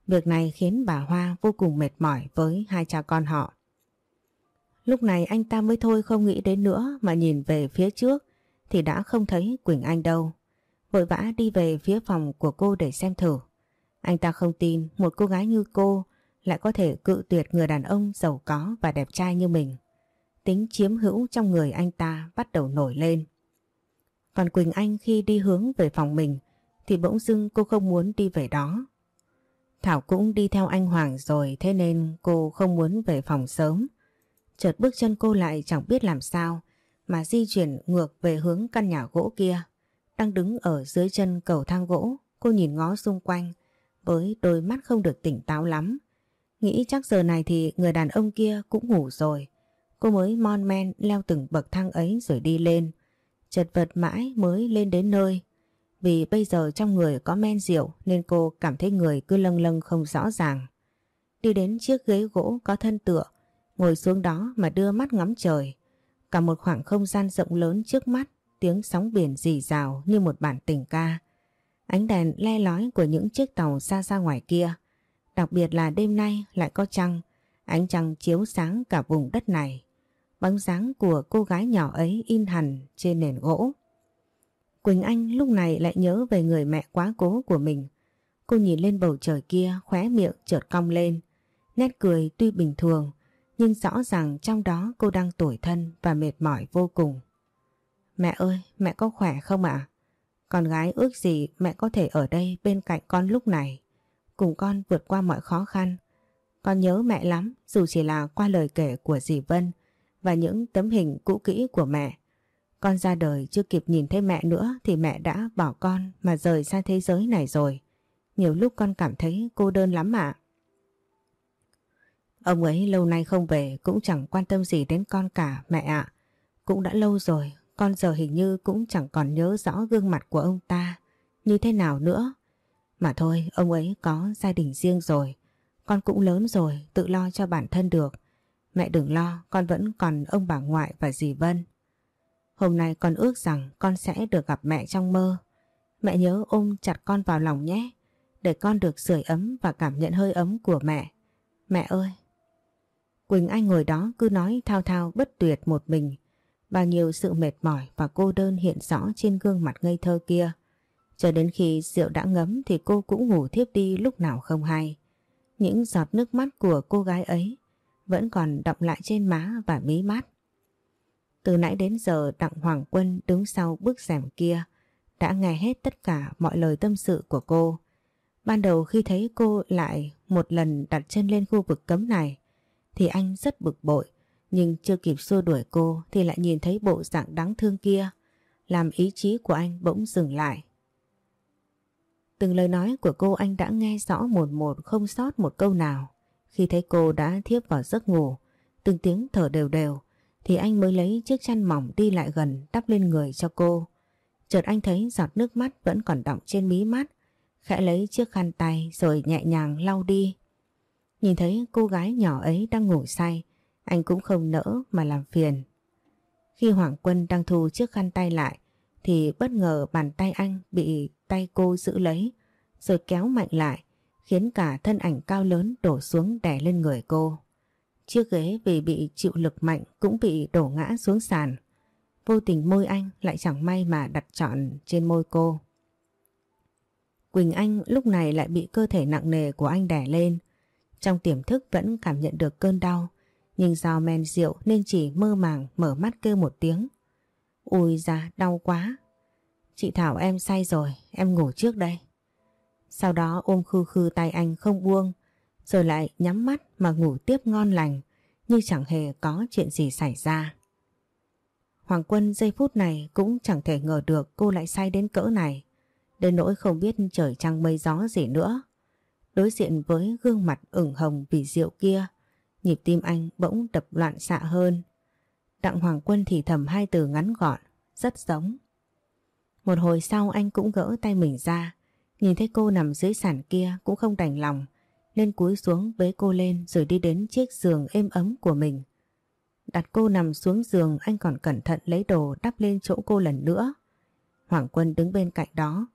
Việc này khiến bà Hoa vô cùng mệt mỏi với hai cha con họ. Lúc này anh ta mới thôi không nghĩ đến nữa mà nhìn về phía trước, thì đã không thấy Quỳnh Anh đâu. Vội vã đi về phía phòng của cô để xem thử. Anh ta không tin một cô gái như cô lại có thể cự tuyệt người đàn ông giàu có và đẹp trai như mình. Tính chiếm hữu trong người anh ta bắt đầu nổi lên. Còn Quỳnh Anh khi đi hướng về phòng mình, thì bỗng dưng cô không muốn đi về đó. Thảo cũng đi theo anh Hoàng rồi, thế nên cô không muốn về phòng sớm. Chợt bước chân cô lại chẳng biết làm sao mà di chuyển ngược về hướng căn nhà gỗ kia. Đang đứng ở dưới chân cầu thang gỗ, cô nhìn ngó xung quanh với đôi mắt không được tỉnh táo lắm. Nghĩ chắc giờ này thì người đàn ông kia cũng ngủ rồi. Cô mới mon men leo từng bậc thang ấy rồi đi lên. Chật vật mãi mới lên đến nơi. Vì bây giờ trong người có men rượu nên cô cảm thấy người cứ lâng lâng không rõ ràng. Đi đến chiếc ghế gỗ có thân tựa, ngồi xuống đó mà đưa mắt ngắm trời. Cả một khoảng không gian rộng lớn trước mắt, tiếng sóng biển rì rào như một bản tình ca. Ánh đèn le lói của những chiếc tàu xa xa ngoài kia. Đặc biệt là đêm nay lại có trăng, ánh trăng chiếu sáng cả vùng đất này. Bóng dáng của cô gái nhỏ ấy in hẳn trên nền gỗ. Quỳnh Anh lúc này lại nhớ về người mẹ quá cố của mình. Cô nhìn lên bầu trời kia khóe miệng chợt cong lên. Nét cười tuy bình thường nhưng rõ ràng trong đó cô đang tủi thân và mệt mỏi vô cùng. Mẹ ơi, mẹ có khỏe không ạ? Con gái ước gì mẹ có thể ở đây bên cạnh con lúc này, cùng con vượt qua mọi khó khăn. Con nhớ mẹ lắm, dù chỉ là qua lời kể của dì Vân và những tấm hình cũ kỹ của mẹ. Con ra đời chưa kịp nhìn thấy mẹ nữa thì mẹ đã bỏ con mà rời xa thế giới này rồi. Nhiều lúc con cảm thấy cô đơn lắm ạ. Ông ấy lâu nay không về cũng chẳng quan tâm gì đến con cả mẹ ạ. Cũng đã lâu rồi, con giờ hình như cũng chẳng còn nhớ rõ gương mặt của ông ta như thế nào nữa. Mà thôi, ông ấy có gia đình riêng rồi. Con cũng lớn rồi, tự lo cho bản thân được. Mẹ đừng lo, con vẫn còn ông bà ngoại và dì Vân. Hôm nay con ước rằng con sẽ được gặp mẹ trong mơ. Mẹ nhớ ôm chặt con vào lòng nhé, để con được sưởi ấm và cảm nhận hơi ấm của mẹ. Mẹ ơi! Quỳnh Anh ngồi đó cứ nói thao thao bất tuyệt một mình. Bao nhiêu sự mệt mỏi và cô đơn hiện rõ trên gương mặt ngây thơ kia. Cho đến khi rượu đã ngấm thì cô cũng ngủ thiếp đi lúc nào không hay. Những giọt nước mắt của cô gái ấy vẫn còn đọng lại trên má và mí mắt. Từ nãy đến giờ Đặng Hoàng Quân đứng sau bức rèm kia đã nghe hết tất cả mọi lời tâm sự của cô. Ban đầu khi thấy cô lại một lần đặt chân lên khu vực cấm này thì anh rất bực bội nhưng chưa kịp xua đuổi cô thì lại nhìn thấy bộ dạng đáng thương kia làm ý chí của anh bỗng dừng lại. Từng lời nói của cô anh đã nghe rõ một một không sót một câu nào. Khi thấy cô đã thiếp vào giấc ngủ, từng tiếng thở đều đều, thì anh mới lấy chiếc chăn mỏng đi lại gần đắp lên người cho cô. Chợt anh thấy giọt nước mắt vẫn còn đọng trên mí mắt, khẽ lấy chiếc khăn tay rồi nhẹ nhàng lau đi. Nhìn thấy cô gái nhỏ ấy đang ngủ say, anh cũng không nỡ mà làm phiền. Khi Hoàng Quân đang thu chiếc khăn tay lại, thì bất ngờ bàn tay anh bị tay cô giữ lấy, rồi kéo mạnh lại, khiến cả thân ảnh cao lớn đổ xuống đè lên người cô. Chiếc ghế vì bị chịu lực mạnh cũng bị đổ ngã xuống sàn. Vô tình môi anh lại chẳng may mà đặt trọn trên môi cô. Quỳnh Anh lúc này lại bị cơ thể nặng nề của anh đè lên. Trong tiềm thức vẫn cảm nhận được cơn đau, nhưng do men rượu nên chỉ mơ màng mở mắt kêu một tiếng. Ui da, đau quá. Chị Thảo em say rồi, em ngủ trước đây. Sau đó ôm khư khư tay anh không buông, rồi lại nhắm mắt mà ngủ tiếp ngon lành, như chẳng hề có chuyện gì xảy ra. Hoàng Quân giây phút này cũng chẳng thể ngờ được cô lại say đến cỡ này, đến nỗi không biết trời trăng mây gió gì nữa. Đối diện với gương mặt ửng hồng vì rượu kia, nhịp tim anh bỗng đập loạn xạ hơn. Đặng Hoàng Quân thì thầm hai từ ngắn gọn, rất giống. Một hồi sau anh cũng gỡ tay mình ra, nhìn thấy cô nằm dưới sàn kia cũng không đành lòng, nên cúi xuống bế cô lên rồi đi đến chiếc giường êm ấm của mình. Đặt cô nằm xuống giường anh còn cẩn thận lấy đồ đắp lên chỗ cô lần nữa. Hoàng Quân đứng bên cạnh đó,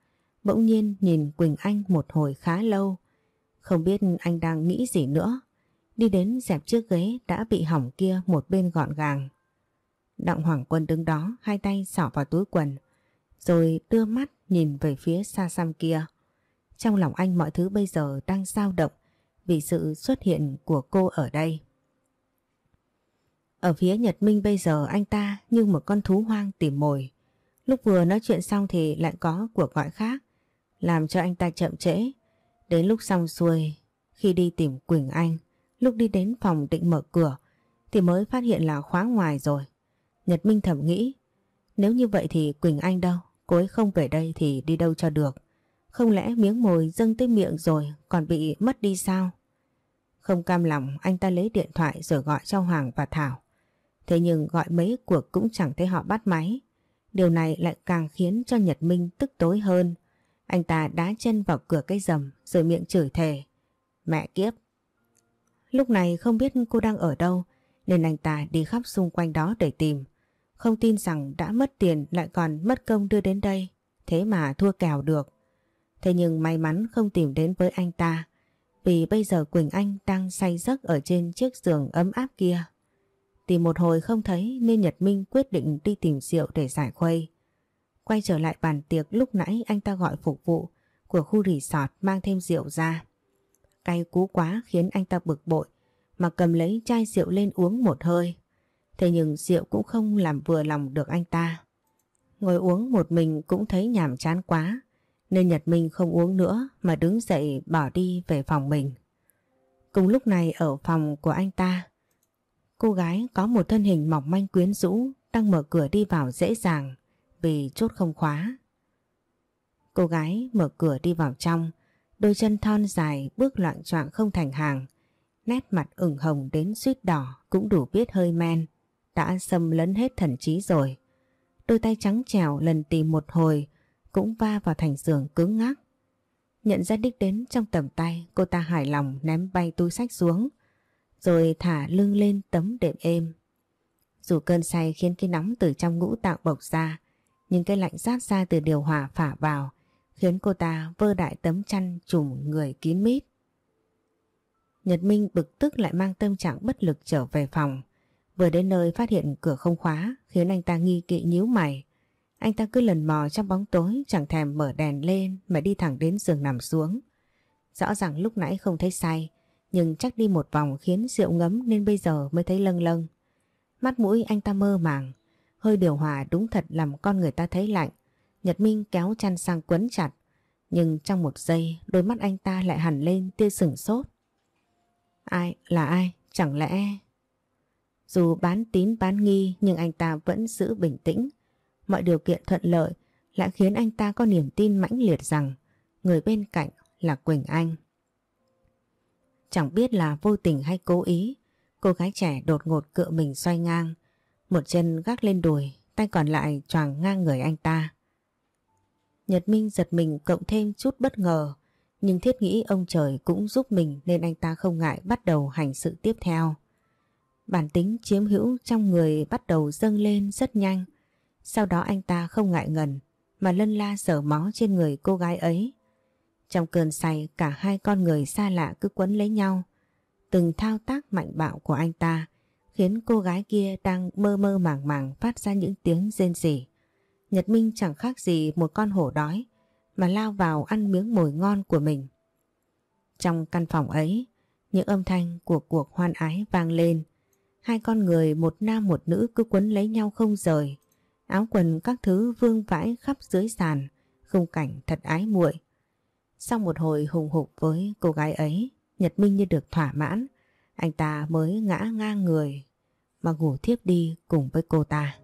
bỗng nhiên nhìn Quỳnh Anh một hồi khá lâu. Không biết anh đang nghĩ gì nữa. Đi đến dẹp chiếc ghế đã bị hỏng kia một bên gọn gàng. Đặng Hoàng Quân đứng đó hai tay xỏ vào túi quần rồi đưa mắt nhìn về phía xa xăm kia. Trong lòng anh mọi thứ bây giờ đang dao động vì sự xuất hiện của cô ở đây. Ở phía Nhật Minh bây giờ anh ta như một con thú hoang tìm mồi. Lúc vừa nói chuyện xong thì lại có cuộc gọi khác, làm cho anh ta chậm trễ. Đến lúc xong xuôi, khi đi tìm Quỳnh Anh, lúc đi đến phòng định mở cửa, thì mới phát hiện là khóa ngoài rồi. Nhật Minh thầm nghĩ, nếu như vậy thì Quỳnh Anh đâu, cô ấy không về đây thì đi đâu cho được. Không lẽ miếng mồi dâng tới miệng rồi còn bị mất đi sao? Không cam lòng anh ta lấy điện thoại rồi gọi cho Hoàng và Thảo. Thế nhưng gọi mấy cuộc cũng chẳng thấy họ bắt máy. Điều này lại càng khiến cho Nhật Minh tức tối hơn. Anh ta đá chân vào cửa cây rầm, rồi miệng chửi thề. Mẹ kiếp! Lúc này không biết cô đang ở đâu, nên anh ta đi khắp xung quanh đó để tìm. Không tin rằng đã mất tiền lại còn mất công đưa đến đây. Thế mà thua kèo được. Thế nhưng may mắn không tìm đến với anh ta. Vì bây giờ Quỳnh Anh đang say giấc ở trên chiếc giường ấm áp kia. Tìm một hồi không thấy nên Nhật Minh quyết định đi tìm rượu để giải khuây. Quay trở lại bàn tiệc lúc nãy anh ta gọi phục vụ của khu resort mang thêm rượu ra. Cay cú quá khiến anh ta bực bội mà cầm lấy chai rượu lên uống một hơi. Thế nhưng rượu cũng không làm vừa lòng được anh ta. Ngồi uống một mình cũng thấy nhàm chán quá, nên Nhật Minh không uống nữa mà đứng dậy bỏ đi về phòng mình. Cùng lúc này ở phòng của anh ta, cô gái có một thân hình mỏng manh quyến rũ đang mở cửa đi vào dễ dàng vì chốt không khóa. Cô gái mở cửa đi vào trong, đôi chân thon dài bước loạn choạng không thành hàng, nét mặt ửng hồng đến suýt đỏ cũng đủ biết hơi men, đã xâm lấn hết thần trí rồi. Đôi tay trắng trèo lần tìm một hồi cũng va vào thành giường cứng ngắc. Nhận ra đích đến trong tầm tay, cô ta hài lòng ném bay túi sách xuống, rồi thả lưng lên tấm đệm êm. Dù cơn say khiến cái nóng từ trong ngũ tạng bộc ra, nhưng cái lạnh rát ra từ điều hòa phả vào, khiến cô ta vơ đại tấm chăn trùm người kín mít. Nhật Minh bực tức lại mang tâm trạng bất lực trở về phòng. Vừa đến nơi phát hiện cửa không khóa khiến anh ta nghi kỵ nhíu mày. Anh ta cứ lần mò trong bóng tối chẳng thèm mở đèn lên mà đi thẳng đến giường nằm xuống. Rõ ràng lúc nãy không thấy say nhưng chắc đi một vòng khiến rượu ngấm nên bây giờ mới thấy lâng lâng. Mắt mũi anh ta mơ màng, hơi điều hòa đúng thật làm con người ta thấy lạnh. Nhật Minh kéo chăn sang quấn chặt, nhưng trong một giây đôi mắt anh ta lại hẳn lên tia sửng sốt. Ai? Là ai? Chẳng lẽ... Dù bán tín bán nghi nhưng anh ta vẫn giữ bình tĩnh. Mọi điều kiện thuận lợi lại khiến anh ta có niềm tin mãnh liệt rằng người bên cạnh là Quỳnh Anh. Chẳng biết là vô tình hay cố ý, cô gái trẻ đột ngột cựa mình xoay ngang, một chân gác lên đùi, tay còn lại choàng ngang người anh ta. Nhật Minh giật mình cộng thêm chút bất ngờ, nhưng thiết nghĩ ông trời cũng giúp mình nên anh ta không ngại bắt đầu hành sự tiếp theo. Bản tính chiếm hữu trong người bắt đầu dâng lên rất nhanh. Sau đó anh ta không ngại ngần mà lân la sở mó trên người cô gái ấy. Trong cơn say cả hai con người xa lạ cứ quấn lấy nhau. Từng thao tác mạnh bạo của anh ta khiến cô gái kia đang mơ mơ màng màng phát ra những tiếng rên rỉ. Nhật Minh chẳng khác gì một con hổ đói mà lao vào ăn miếng mồi ngon của mình. Trong căn phòng ấy, những âm thanh của cuộc hoan ái vang lên. Hai con người một nam một nữ cứ quấn lấy nhau không rời. Áo quần các thứ vương vãi khắp dưới sàn, khung cảnh thật ái muội. Sau một hồi hùng hục với cô gái ấy, Nhật Minh như được thỏa mãn, anh ta mới ngã ngang người mà ngủ thiếp đi cùng với cô ta.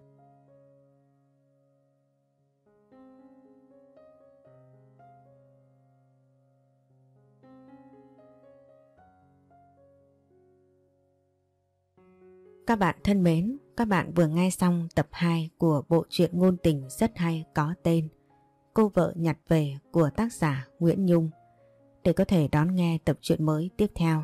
Các bạn thân mến, các bạn vừa nghe xong tập 2 của bộ truyện ngôn tình rất hay có tên Cô vợ nhặt về của tác giả Nguyễn Nhung. Để có thể đón nghe tập truyện mới tiếp theo,